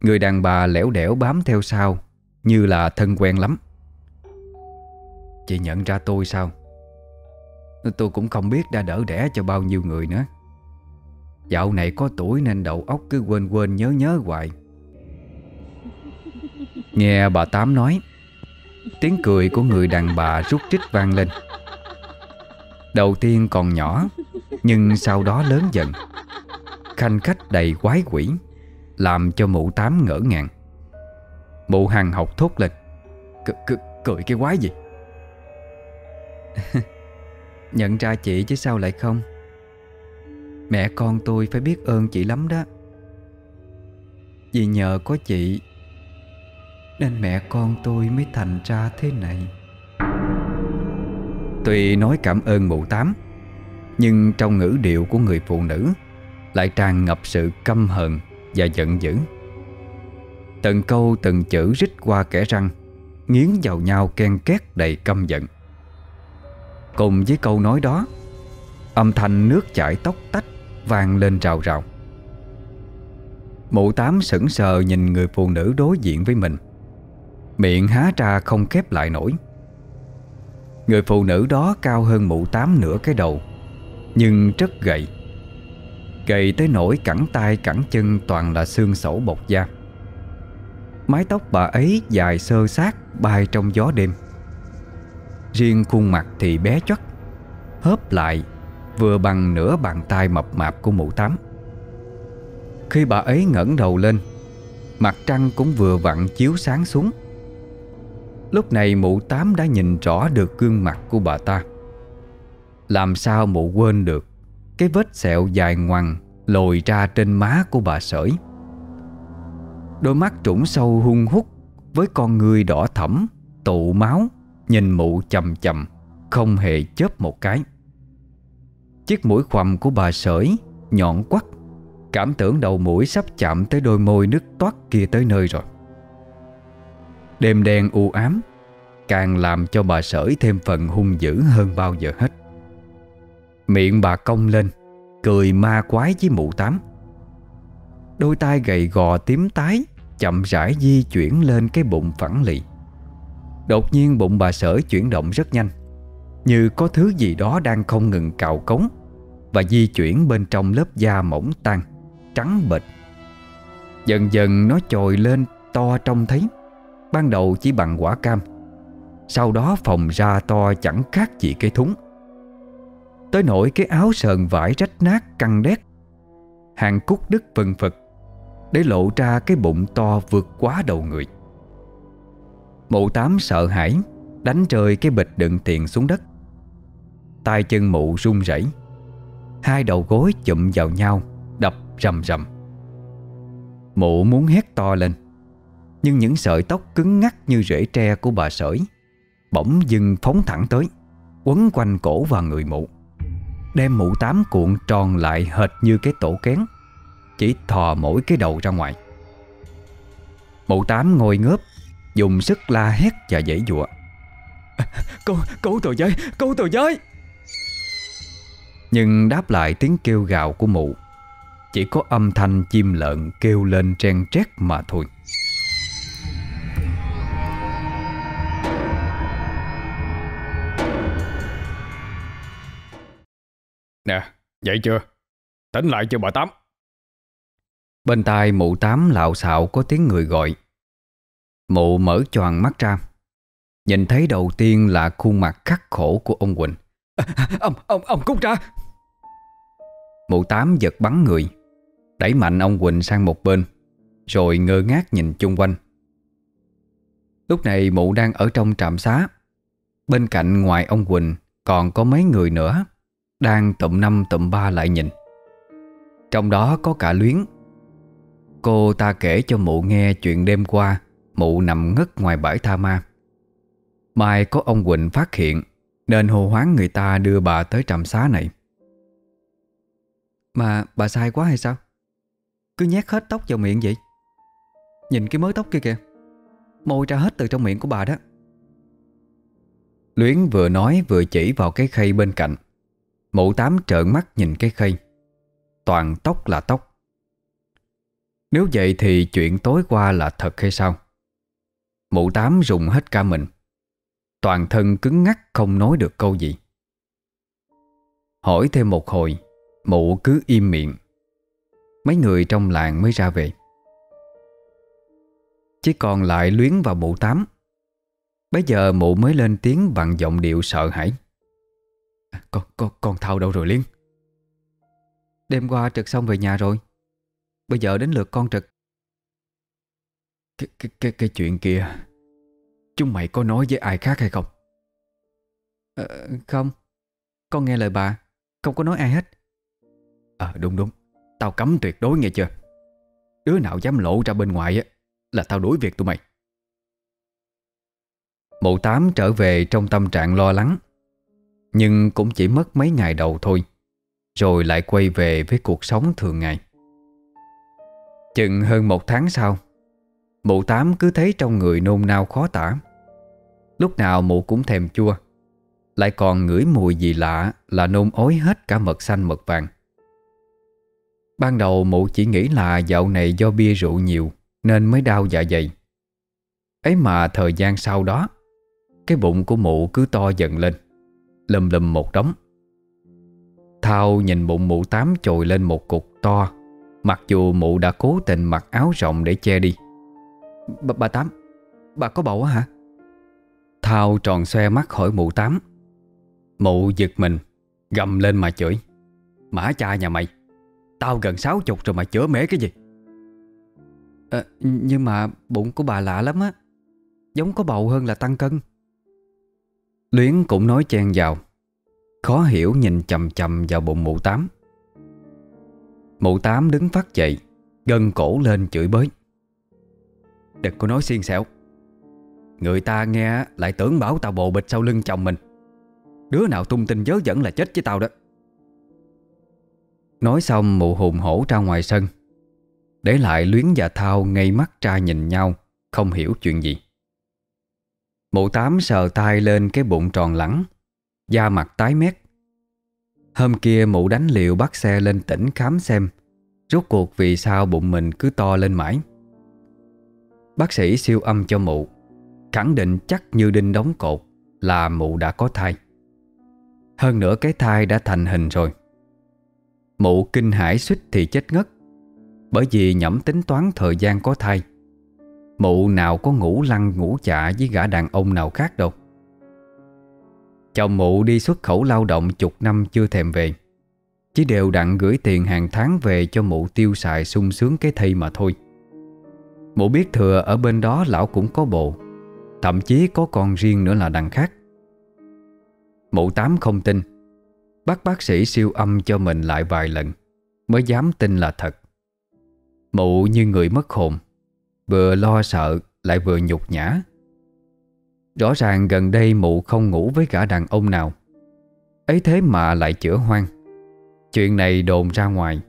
Người đàn bà lẻo đẻo bám theo sau, Như là thân quen lắm. Chị nhận ra tôi sao? Tôi cũng không biết đã đỡ đẻ cho bao nhiêu người nữa. Dạo này có tuổi nên đầu óc cứ quên quên nhớ nhớ hoài. Nghe bà Tám nói, Tiếng cười của người đàn bà rút trích vang lên. Đầu tiên còn nhỏ, Nhưng sau đó lớn dần. Khanh khách đầy quái quỷ, Làm cho mụ tám ngỡ ngàng. Mụ hằng học thốt lên, C, -c, Cười cái quái gì? Nhận ra chị chứ sao lại không? Mẹ con tôi phải biết ơn chị lắm đó. Vì nhờ có chị, Nên mẹ con tôi mới thành ra thế này. Tuy nói cảm ơn mụ tám, Nhưng trong ngữ điệu của người phụ nữ Lại tràn ngập sự căm hận và giận dữ. Từng câu từng chữ rít qua kẻ răng, Nghiến vào nhau ken két đầy căm giận. Cùng với câu nói đó, Âm thanh nước chảy tóc tách vang lên rào rào. Mụ tám sững sờ nhìn người phụ nữ đối diện với mình. Miệng há ra không khép lại nổi. Người phụ nữ đó cao hơn mụ tám nửa cái đầu, Nhưng rất gầy. Gầy tới nỗi cẳng tay cẳng chân toàn là xương sẩu bọc da. Mái tóc bà ấy dài sơ sát bay trong gió đêm. Riêng khuôn mặt thì bé chót, Hớp lại, Vừa bằng nửa bàn tay mập mạp của mụ tám. Khi bà ấy ngẩng đầu lên, Mặt trăng cũng vừa vặn chiếu sáng xuống. Lúc này mụ tám đã nhìn rõ được gương mặt của bà ta. Làm sao mụ quên được Cái vết sẹo dài ngoằng Lồi ra trên má của bà sởi? Đôi mắt trũng sâu hung hút Với con người đỏ thẫm, Tụ máu. Nhìn mụ chầm chầm, Không hề chớp một cái. Chiếc mũi khoằm của bà sởi, Nhọn quắt Cảm tưởng đầu mũi sắp chạm tới đôi môi nước toát kia tới nơi rồi. Đêm đen u ám, Càng làm cho bà sởi thêm phần hung dữ hơn bao giờ hết. Miệng bà cong lên, Cười ma quái với mụ tám. Đôi tay gầy gò tím tái Chậm rãi di chuyển lên cái bụng phẳng lì. Đột nhiên bụng bà sở chuyển động rất nhanh, Như có thứ gì đó đang không ngừng cào cống Và di chuyển bên trong lớp da mỏng tan, Trắng bệch. Dần dần nó trồi lên to trông thấy, Ban đầu chỉ bằng quả cam, Sau đó phòng ra to chẳng khác gì cái thúng. Tới nỗi cái áo sờn vải rách nát căng đét, Hàng cúc đứt phần phật, Để lộ ra cái bụng to vượt quá đầu người. Mụ tám sợ hãi, Đánh rơi cái bịch đựng tiền xuống đất. Tay chân mụ run rẩy, Hai đầu gối chụm vào nhau, Đập rầm rầm. Mụ muốn hét to lên, Nhưng những sợi tóc cứng ngắc như rễ tre của bà sởi Bỗng dưng phóng thẳng tới, Quấn quanh cổ và người mụ, Đem mụ tám cuộn tròn lại hệt như cái tổ kén, Chỉ thò mỗi cái đầu ra ngoài. Mụ tám ngồi ngớp Dùng sức la hét và dãy dụa Cứu, cứu tôi với, cứu tôi với Nhưng đáp lại tiếng kêu gào của mụ Chỉ có âm thanh chim lợn kêu lên ren trét mà thôi Nè, dậy chưa? Tỉnh lại chưa bà Tám? Bên tai mụ tám lạo xạo có tiếng người gọi Mụ mở choàng mắt ra. Nhìn thấy đầu tiên là khuôn mặt khắc khổ của ông Quỳnh. À, Ông, ông, ông cút ra. Mụ tám giật bắn người Đẩy mạnh ông Quỳnh sang một bên Rồi ngơ ngác nhìn chung quanh. Lúc này mụ đang ở trong trạm xá Bên cạnh ngoài ông Quỳnh Còn có mấy người nữa Đang tụm năm tụm ba lại nhìn. Trong đó có cả Luyến. Cô ta kể cho mụ nghe chuyện đêm qua Mụ nằm ngất ngoài bãi tha ma. Mai có ông Quỳnh phát hiện, Nên hô hoáng người ta đưa bà tới trạm xá này. Mà bà sai quá hay sao? Cứ nhét hết tóc vào miệng vậy. Nhìn cái mớ tóc kia kìa. Môi ra hết từ trong miệng của bà đó. Luyến vừa nói vừa chỉ vào cái khay bên cạnh. Mụ tám trợn mắt nhìn cái khay. Toàn tóc là tóc. Nếu vậy thì chuyện tối qua là thật hay sao? Mụ tám rùng hết cả mình. Toàn thân cứng ngắc không nói được câu gì. Hỏi thêm một hồi Mụ cứ im miệng. Mấy người trong làng mới ra về. Chỉ còn lại luyến vào mụ tám. Bây giờ mụ mới lên tiếng bằng giọng điệu sợ hãi. À, Con, con, con Thao đâu rồi Liên Đêm qua trực xong về nhà rồi. Bây giờ đến lượt con trực cái, cái, cái, cái chuyện kia. Chúng mày có nói với ai khác hay không? À, không. Con nghe lời bà. Không có nói ai hết. Ờ đúng đúng. Tao cấm tuyệt đối nghe chưa? Đứa nào dám lộ ra bên ngoài á Là tao đuổi việc tụi mày. Mụ tám trở về trong tâm trạng lo lắng Nhưng cũng chỉ mất mấy ngày đầu thôi Rồi lại quay về với cuộc sống thường ngày. Chừng hơn một tháng sau Mụ tám cứ thấy trong người nôn nao khó tả. Lúc nào mụ cũng thèm chua. Lại còn ngửi mùi gì lạ Là nôn ối hết cả mật xanh mật vàng. Ban đầu mụ chỉ nghĩ là dạo này do bia rượu nhiều, Nên mới đau dạ dày. Ấy mà thời gian sau đó, Cái bụng của mụ cứ to dần lên Lầm lầm một đống. Thao nhìn bụng mụ tám trồi lên một cục to, Mặc dù mụ đã cố tình mặc áo rộng để che đi. B Bà Tám Bà có bầu hả? Thao tròn xoe mắt hỏi mụ Tám. Mụ giật mình Gầm lên mà chửi. Mã cha nhà mày Tao gần sáu chục rồi mà chữa mẻ cái gì? À, Nhưng mà bụng của bà lạ lắm á Giống có bầu hơn là tăng cân. Luyến cũng nói chen vào Khó hiểu nhìn chầm chầm vào bụng mụ Tám. Mụ Tám đứng phát dậy Gân cổ lên chửi bới. Đừng có nói xiên xẻo. Người ta nghe lại tưởng bảo tao bồ bịch sau lưng chồng mình. Đứa nào tung tin dớ dẫn là chết với tao đó. Nói xong, mụ hùng hổ ra ngoài sân. Để lại Luyến và Thao ngây mắt ra nhìn nhau, Không hiểu chuyện gì. Mụ tám sờ tay lên cái bụng tròn lẳng, Da mặt tái mét. Hôm kia mụ đánh liều bắt xe lên tỉnh khám xem, Rốt cuộc vì sao bụng mình cứ to lên mãi. Bác sĩ siêu âm cho mụ, Khẳng định chắc như đinh đóng cột Là mụ đã có thai. Hơn nữa cái thai đã thành hình rồi. Mụ kinh hãi suýt thì chết ngất, Bởi vì nhẩm tính toán thời gian có thai. Mụ nào có ngủ lăn ngủ chạ với gã đàn ông nào khác đâu. Chồng mụ đi xuất khẩu lao động chục năm chưa thèm về, Chỉ đều đặn gửi tiền hàng tháng về cho mụ tiêu xài sung sướng cái thây mà thôi. Mụ biết thừa ở bên đó lão cũng có bộ, Thậm chí có con riêng nữa là đằng khác. Mụ tám không tin, Bắt bác sĩ siêu âm cho mình lại vài lần, Mới dám tin là thật. Mụ như người mất hồn, Vừa lo sợ lại vừa nhục nhã. Rõ ràng gần đây mụ không ngủ với cả đàn ông nào, ấy thế mà lại chữa hoang. Chuyện này đồn ra ngoài,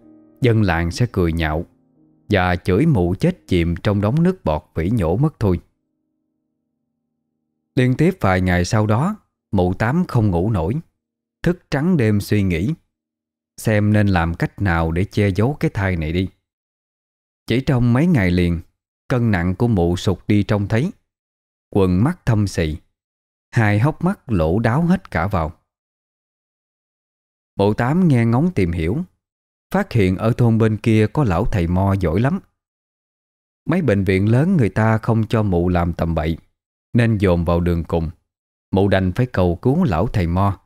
Dân làng sẽ cười nhạo. Và chửi mụ chết chìm trong đống nước bọt vỉ nhổ mất thôi. Liên tiếp vài ngày sau đó, Mụ tám không ngủ nổi, Thức trắng đêm suy nghĩ, Xem nên làm cách nào để che giấu cái thai này đi. Chỉ trong mấy ngày liền, Cân nặng của mụ sụt đi trông thấy, Quần mắt thâm xị, Hai hốc mắt lỗ đáo hết cả vào. Mụ tám nghe ngóng tìm hiểu Phát hiện ở thôn bên kia có lão thầy mo giỏi lắm. Mấy bệnh viện lớn người ta không cho mụ làm tầm bậy, Nên dồn vào đường cùng. Mụ đành phải cầu cứu lão thầy mo,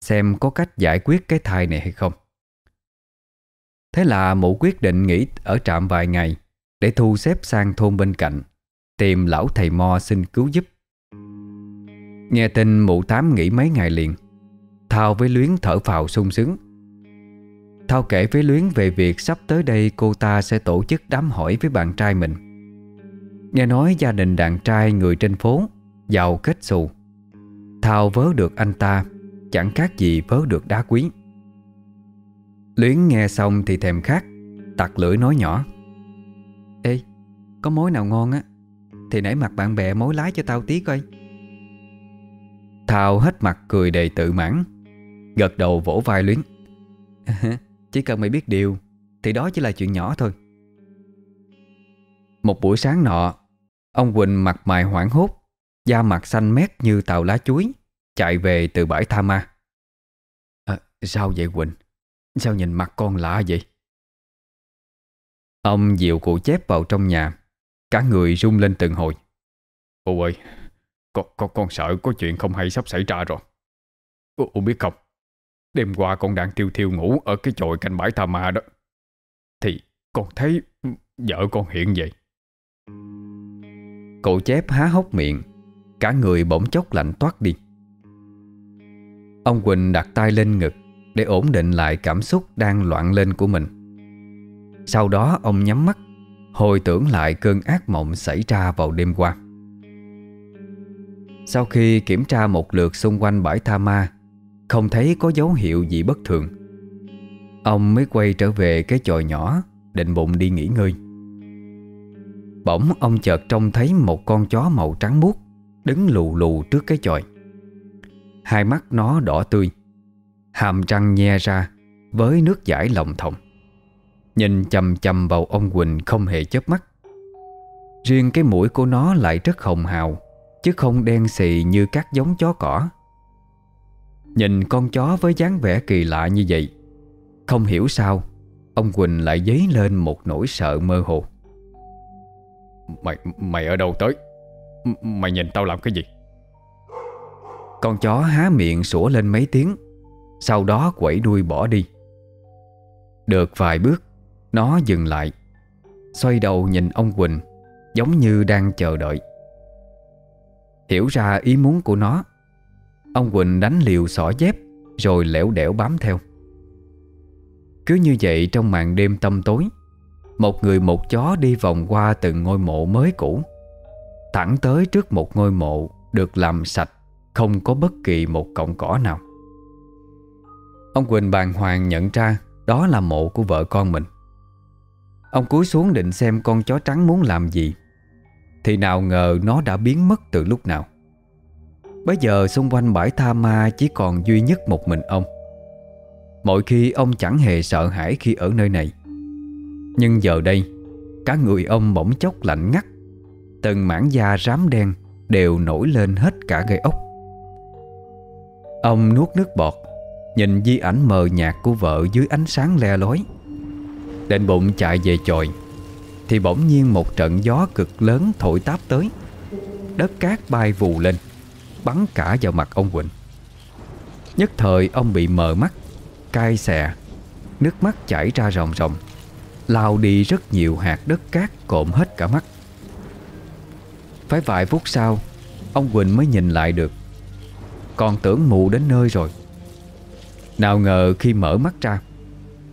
Xem có cách giải quyết cái thai này hay không. Thế là mụ quyết định nghỉ ở trạm vài ngày Để thu xếp sang thôn bên cạnh, Tìm lão thầy mo xin cứu giúp. Nghe tin mụ tám nghỉ mấy ngày liền, Thao với Luyến thở phào sung sướng. Thao kể với Luyến về việc sắp tới đây cô ta sẽ tổ chức đám hỏi với bạn trai mình. Nghe nói gia đình đàn trai người trên phố Giàu kết xù. Thao vớ được anh ta Chẳng khác gì vớ được đá quý. Luyến nghe xong thì thèm khát Tặc lưỡi nói nhỏ. Ê, có mối nào ngon á? Thì nãy mặt bạn bè mối lái cho tao tí coi. Thao hết mặt cười đầy tự mãn Gật đầu vỗ vai Luyến. Chỉ cần mày biết điều Thì đó chỉ là chuyện nhỏ thôi. Một buổi sáng nọ Ông Quỳnh mặt mày hoảng hốt Da mặt xanh mét như tàu lá chuối Chạy về từ bãi Tha Ma. À, Sao vậy Quỳnh? Sao nhìn mặt con lạ vậy? Ông dìu cụ chép vào trong nhà Cả người rung lên từng hồi. Ồ ơi con, con, con sợ có chuyện không hay sắp xảy ra rồi. Ồ biết không Đêm qua con đang thiêu thiêu ngủ Ở cái chòi cạnh bãi Tha Ma đó. Thì con thấy Vợ con hiện vậy. Cậu chép há hốc miệng, Cả người bỗng chốc lạnh toát đi. Ông Quỳnh đặt tay lên ngực Để ổn định lại cảm xúc đang loạn lên của mình. Sau đó ông nhắm mắt, Hồi tưởng lại cơn ác mộng xảy ra vào đêm qua. Sau khi kiểm tra một lượt xung quanh bãi Tha Ma không thấy có dấu hiệu gì bất thường. Ông mới quay trở về cái chòi nhỏ, Định bụng đi nghỉ ngơi. Bỗng ông chợt trông thấy một con chó màu trắng muốt Đứng lù lù trước cái chòi. Hai mắt nó đỏ tươi, Hàm răng nhe ra Với nước giải lòng thòng. Nhìn chầm chầm vào ông Quỳnh không hề chớp mắt. Riêng cái mũi của nó lại rất hồng hào, Chứ không đen xì như các giống chó cỏ. Nhìn con chó với dáng vẻ kỳ lạ như vậy Không hiểu sao Ông Quỳnh lại dấy lên một nỗi sợ mơ hồ. Mày mày ở đâu tới? Mày nhìn tao làm cái gì? Con chó há miệng sủa lên mấy tiếng Sau đó quẩy đuôi bỏ đi. Được vài bước Nó dừng lại Xoay đầu nhìn ông Quỳnh Giống như đang chờ đợi. Hiểu ra ý muốn của nó Ông Quỳnh đánh liều xỏ dép, Rồi lẻo đẻo bám theo. Cứ như vậy trong màn đêm tâm tối, Một người một chó đi vòng qua từng ngôi mộ mới cũ. Thẳng tới trước một ngôi mộ Được làm sạch, Không có bất kỳ một cọng cỏ nào. Ông Quỳnh bàng hoàng nhận ra Đó là mộ của vợ con mình. Ông cúi xuống định xem con chó trắng muốn làm gì, Thì nào ngờ nó đã biến mất từ lúc nào. Bây giờ xung quanh bãi tha ma chỉ còn duy nhất một mình ông. Mỗi khi ông chẳng hề sợ hãi khi ở nơi này. Nhưng giờ đây, Cả người ông bỗng chốc lạnh ngắt. Từng mảng da rám đen Đều nổi lên hết cả gây ốc. Ông nuốt nước bọt, Nhìn di ảnh mờ nhạt của vợ dưới ánh sáng le lói. Đền bụng chạy về chòi, Thì bỗng nhiên một trận gió cực lớn thổi táp tới. Đất cát bay vù lên. Bắn cả vào mặt ông Quỳnh. Nhất thời, ông bị mờ mắt, Cay xè, Nước mắt chảy ra ròng ròng, Lao đi rất nhiều hạt đất cát cộm hết cả mắt. Phải vài phút sau, Ông Quỳnh mới nhìn lại được. Còn tưởng mù đến nơi rồi. Nào ngờ khi mở mắt ra,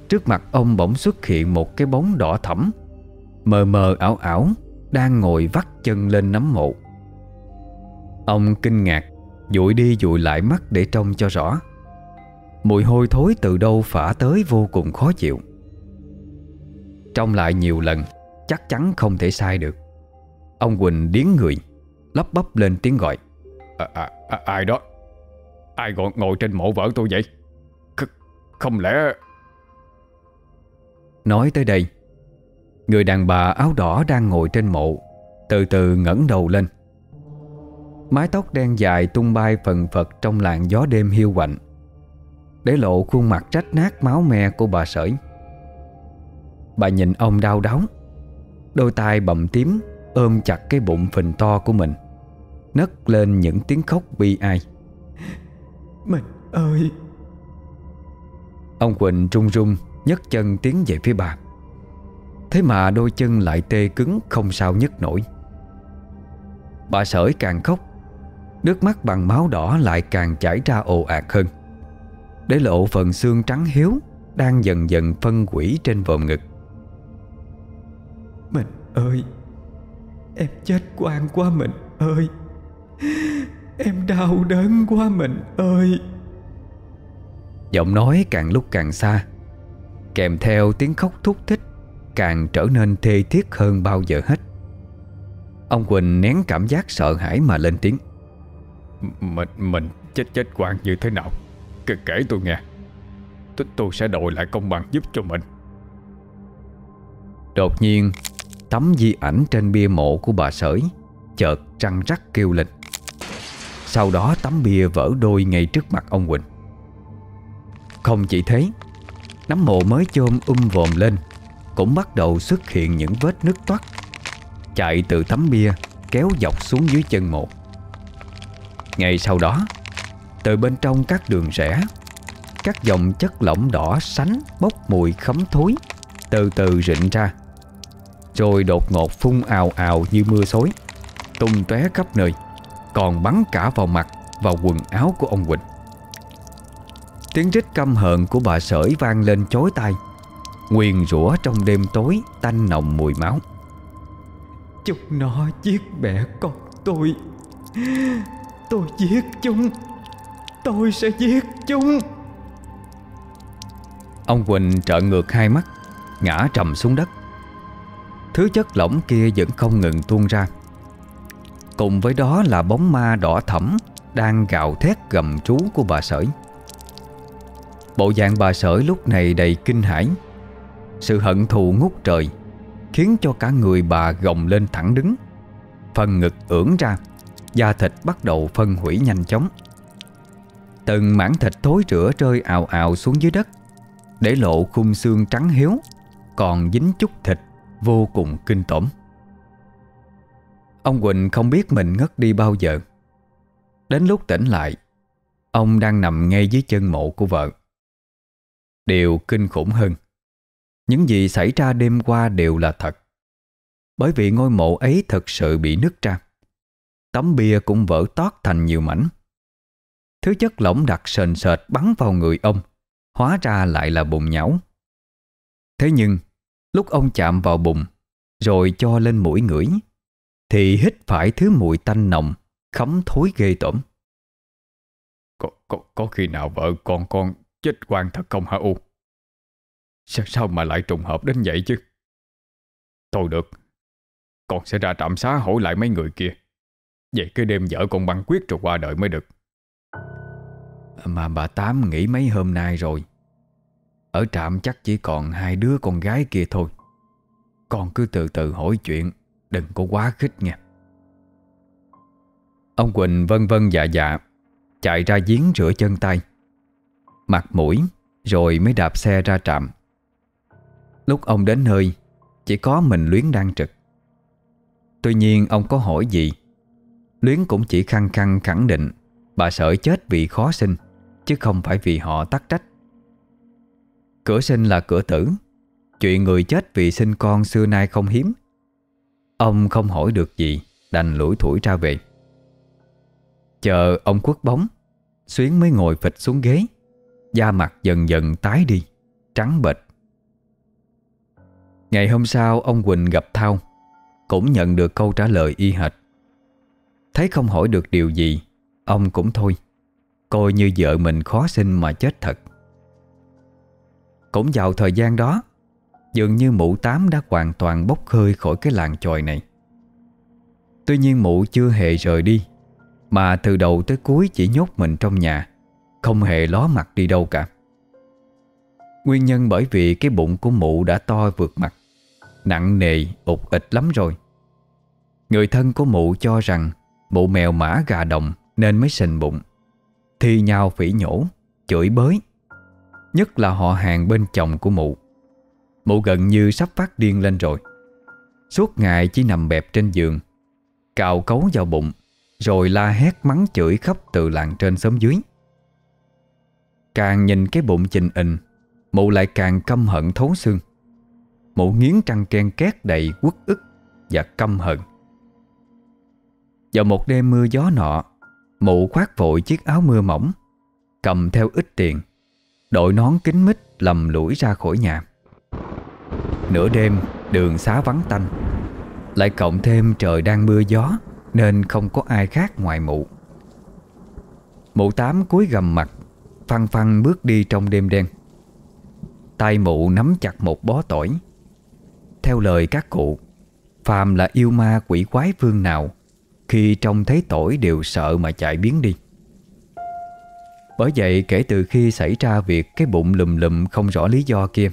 Trước mặt ông bỗng xuất hiện một cái bóng đỏ thẫm, Mờ mờ ảo ảo, Đang ngồi vắt chân lên nấm mộ. Ông kinh ngạc Dụi đi dụi lại mắt để trông cho rõ. Mùi hôi thối từ đâu phả tới vô cùng khó chịu. Trông lại nhiều lần Chắc chắn không thể sai được. Ông Quỳnh điến người Lắp bắp lên tiếng gọi. À, à, à, Ai đó? Ai ngồi, ngồi trên mộ vợ tôi vậy? Kh Không lẽ Nói tới đây Người đàn bà áo đỏ đang ngồi trên mộ Từ từ ngẩng đầu lên Mái tóc đen dài tung bay phần phật Trong làn gió đêm hiu quạnh Để lộ khuôn mặt rách nát máu me của bà sởi. Bà nhìn ông đau đớn Đôi tay bầm tím Ôm chặt cái bụng phình to của mình Nấc lên những tiếng khóc bi ai. Mình ơi! Ông Quỳnh trung rung nhấc chân tiến về phía bà. Thế mà đôi chân lại tê cứng Không sao nhấc nổi. Bà sởi càng khóc Nước mắt bằng máu đỏ lại càng chảy ra ồ ạt hơn. Để lộ phần xương trắng hiếu Đang dần dần phân quỷ trên vòm ngực. Mình ơi Em chết quan quá mình ơi. Em đau đớn quá mình ơi. Giọng nói càng lúc càng xa Kèm theo tiếng khóc thúc thích Càng trở nên thê thiết hơn bao giờ hết. Ông Quỳnh nén cảm giác sợ hãi mà lên tiếng mình mình chết chết quan như thế nào? Kể, kể tôi nghe. Tôi, tôi sẽ đổi lại công bằng giúp cho mình. Đột nhiên Tấm di ảnh trên bia mộ của bà sởi Chợt trăng rắc kêu lên. Sau đó tấm bia vỡ đôi ngay trước mặt ông Quỳnh. Không chỉ thế Nắm mộ mới chôm um vòm lên Cũng bắt đầu xuất hiện những vết nứt toát. Chạy từ tấm bia Kéo dọc xuống dưới chân mộ ngày sau đó, Từ bên trong các đường rẽ, Các dòng chất lỏng đỏ sánh Bốc mùi khấm thối Từ từ rịn ra. Rồi đột ngột phun ào ào như mưa xối, Tung tóe khắp nơi, Còn bắn cả vào mặt Vào quần áo của ông Quỳnh. Tiếng rít căm hờn của bà sởi vang lên chối tai, Nguyền rủa trong đêm tối Tanh nồng mùi máu. Chúng nó giết mẹ con tôi. Tôi giết chúng. Tôi sẽ giết chúng. Ông Quỳnh trợn ngược hai mắt, Ngã trầm xuống đất. Thứ chất lỏng kia vẫn không ngừng tuôn ra. Cùng với đó là bóng ma đỏ thẫm Đang gào thét gầm trú của bà sởi. Bộ dạng bà sởi lúc này đầy kinh hãi. Sự hận thù ngút trời Khiến cho cả người bà gồng lên thẳng đứng, Phần ngực ưỡn ra. Da thịt bắt đầu phân hủy nhanh chóng. Từng mảng thịt thối rữa rơi ào ào xuống dưới đất, Để lộ khung xương trắng hiếu Còn dính chút thịt Vô cùng kinh tởm. Ông Quỳnh không biết mình ngất đi bao giờ. Đến lúc tỉnh lại, Ông đang nằm ngay dưới chân mộ của vợ. Điều kinh khủng hơn, Những gì xảy ra đêm qua đều là thật. Bởi vì ngôi mộ ấy thật sự bị nứt ra. Tấm bia cũng vỡ toát thành nhiều mảnh. Thứ chất lỏng đặc sền sệt bắn vào người ông Hóa ra lại là bùn nhão. Thế nhưng Lúc ông chạm vào bùn Rồi cho lên mũi ngửi Thì hít phải thứ mùi tanh nồng Khấm thối ghê tởm. Có, có, có khi nào vợ con con chết quan thật không hả U? Sao, sao mà lại trùng hợp đến vậy chứ? Thôi được Con sẽ ra trạm xá hỏi lại mấy người kia vậy cứ đêm vợ con băng quyết rồi qua đời mới được. Mà bà Tám nghỉ mấy hôm nay rồi. Ở trạm chắc chỉ còn hai đứa con gái kia thôi. Con cứ từ từ hỏi chuyện, Đừng có quá khích nha. Ông Quỳnh vân vân dạ dạ Chạy ra giếng rửa chân tay. Mặt mũi, Rồi mới đạp xe ra trạm. Lúc ông đến nơi, Chỉ có mình Luyến đang trực. Tuy nhiên ông có hỏi gì Luyến cũng chỉ khăng khăng khẳng định, Bà sợ chết vì khó sinh, Chứ không phải vì họ tắc trách. Cửa sinh là cửa tử, Chuyện người chết vì sinh con xưa nay không hiếm. Ông không hỏi được gì, Đành lủi thủi ra về. Chờ ông quất bóng, Xuyến mới ngồi phịch xuống ghế. Da mặt dần dần tái đi, Trắng bệch. Ngày hôm sau, ông Quỳnh gặp Thao, Cũng nhận được câu trả lời y hệt. Thấy không hỏi được điều gì Ông cũng thôi. Coi như vợ mình khó sinh mà chết thật. Cũng vào thời gian đó Dường như mụ tám đã hoàn toàn bốc hơi khỏi cái làng chòi này. Tuy nhiên mụ chưa hề rời đi Mà từ đầu tới cuối chỉ nhốt mình trong nhà Không hề ló mặt đi đâu cả. Nguyên nhân bởi vì cái bụng của mụ đã to vượt mặt Nặng nề, ụt ịch lắm rồi. Người thân của mụ cho rằng bộ mèo mã gà đồng Nên mới sình bụng. Thi nhau phỉ nhổ, chửi bới. Nhất là họ hàng bên chồng của mụ. Mụ gần như sắp phát điên lên rồi. Suốt ngày chỉ nằm bẹp trên giường Cào cấu vào bụng Rồi la hét mắng chửi khắp từ làng trên xóm dưới. Càng nhìn cái bụng trình ình Mụ lại càng căm hận thấu xương. Mụ nghiến trăng ken két đầy quất ức Và căm hận. Vào một đêm mưa gió nọ, Mụ khoác vội chiếc áo mưa mỏng, Cầm theo ít tiền, Đội nón kính mít lầm lũi ra khỏi nhà. Nửa đêm, đường xá vắng tanh, Lại cộng thêm trời đang mưa gió Nên không có ai khác ngoài mụ. Mụ tám cúi gầm mặt, Phăng phăng bước đi trong đêm đen. Tay mụ nắm chặt một bó tỏi. Theo lời các cụ, Phàm là yêu ma quỷ quái vương nào khi trông thấy tỏi đều sợ mà chạy biến đi. Bởi vậy, kể từ khi xảy ra việc Cái bụng lùm lùm không rõ lý do kia,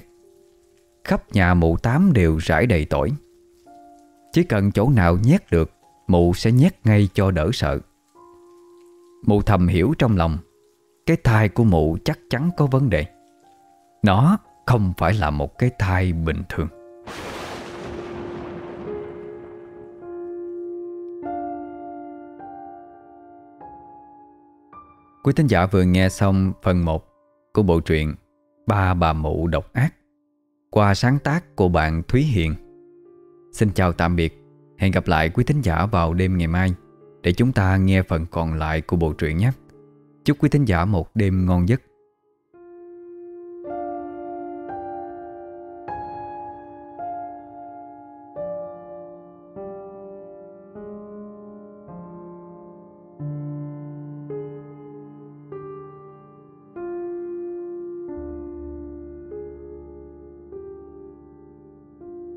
Khắp nhà mụ tám đều rải đầy tỏi Chỉ cần chỗ nào nhét được, Mụ sẽ nhét ngay cho đỡ sợ. Mụ thầm hiểu trong lòng, Cái thai của mụ chắc chắn có vấn đề. Nó không phải là một cái thai bình thường. Quý thính giả vừa nghe xong phần 1 của bộ truyện Ba bà mụ độc ác qua sáng tác của bạn Thúy Hiền. Xin chào tạm biệt, hẹn gặp lại quý thính giả vào đêm ngày mai để chúng ta nghe phần còn lại của bộ truyện nhé. Chúc quý thính giả một đêm ngon giấc.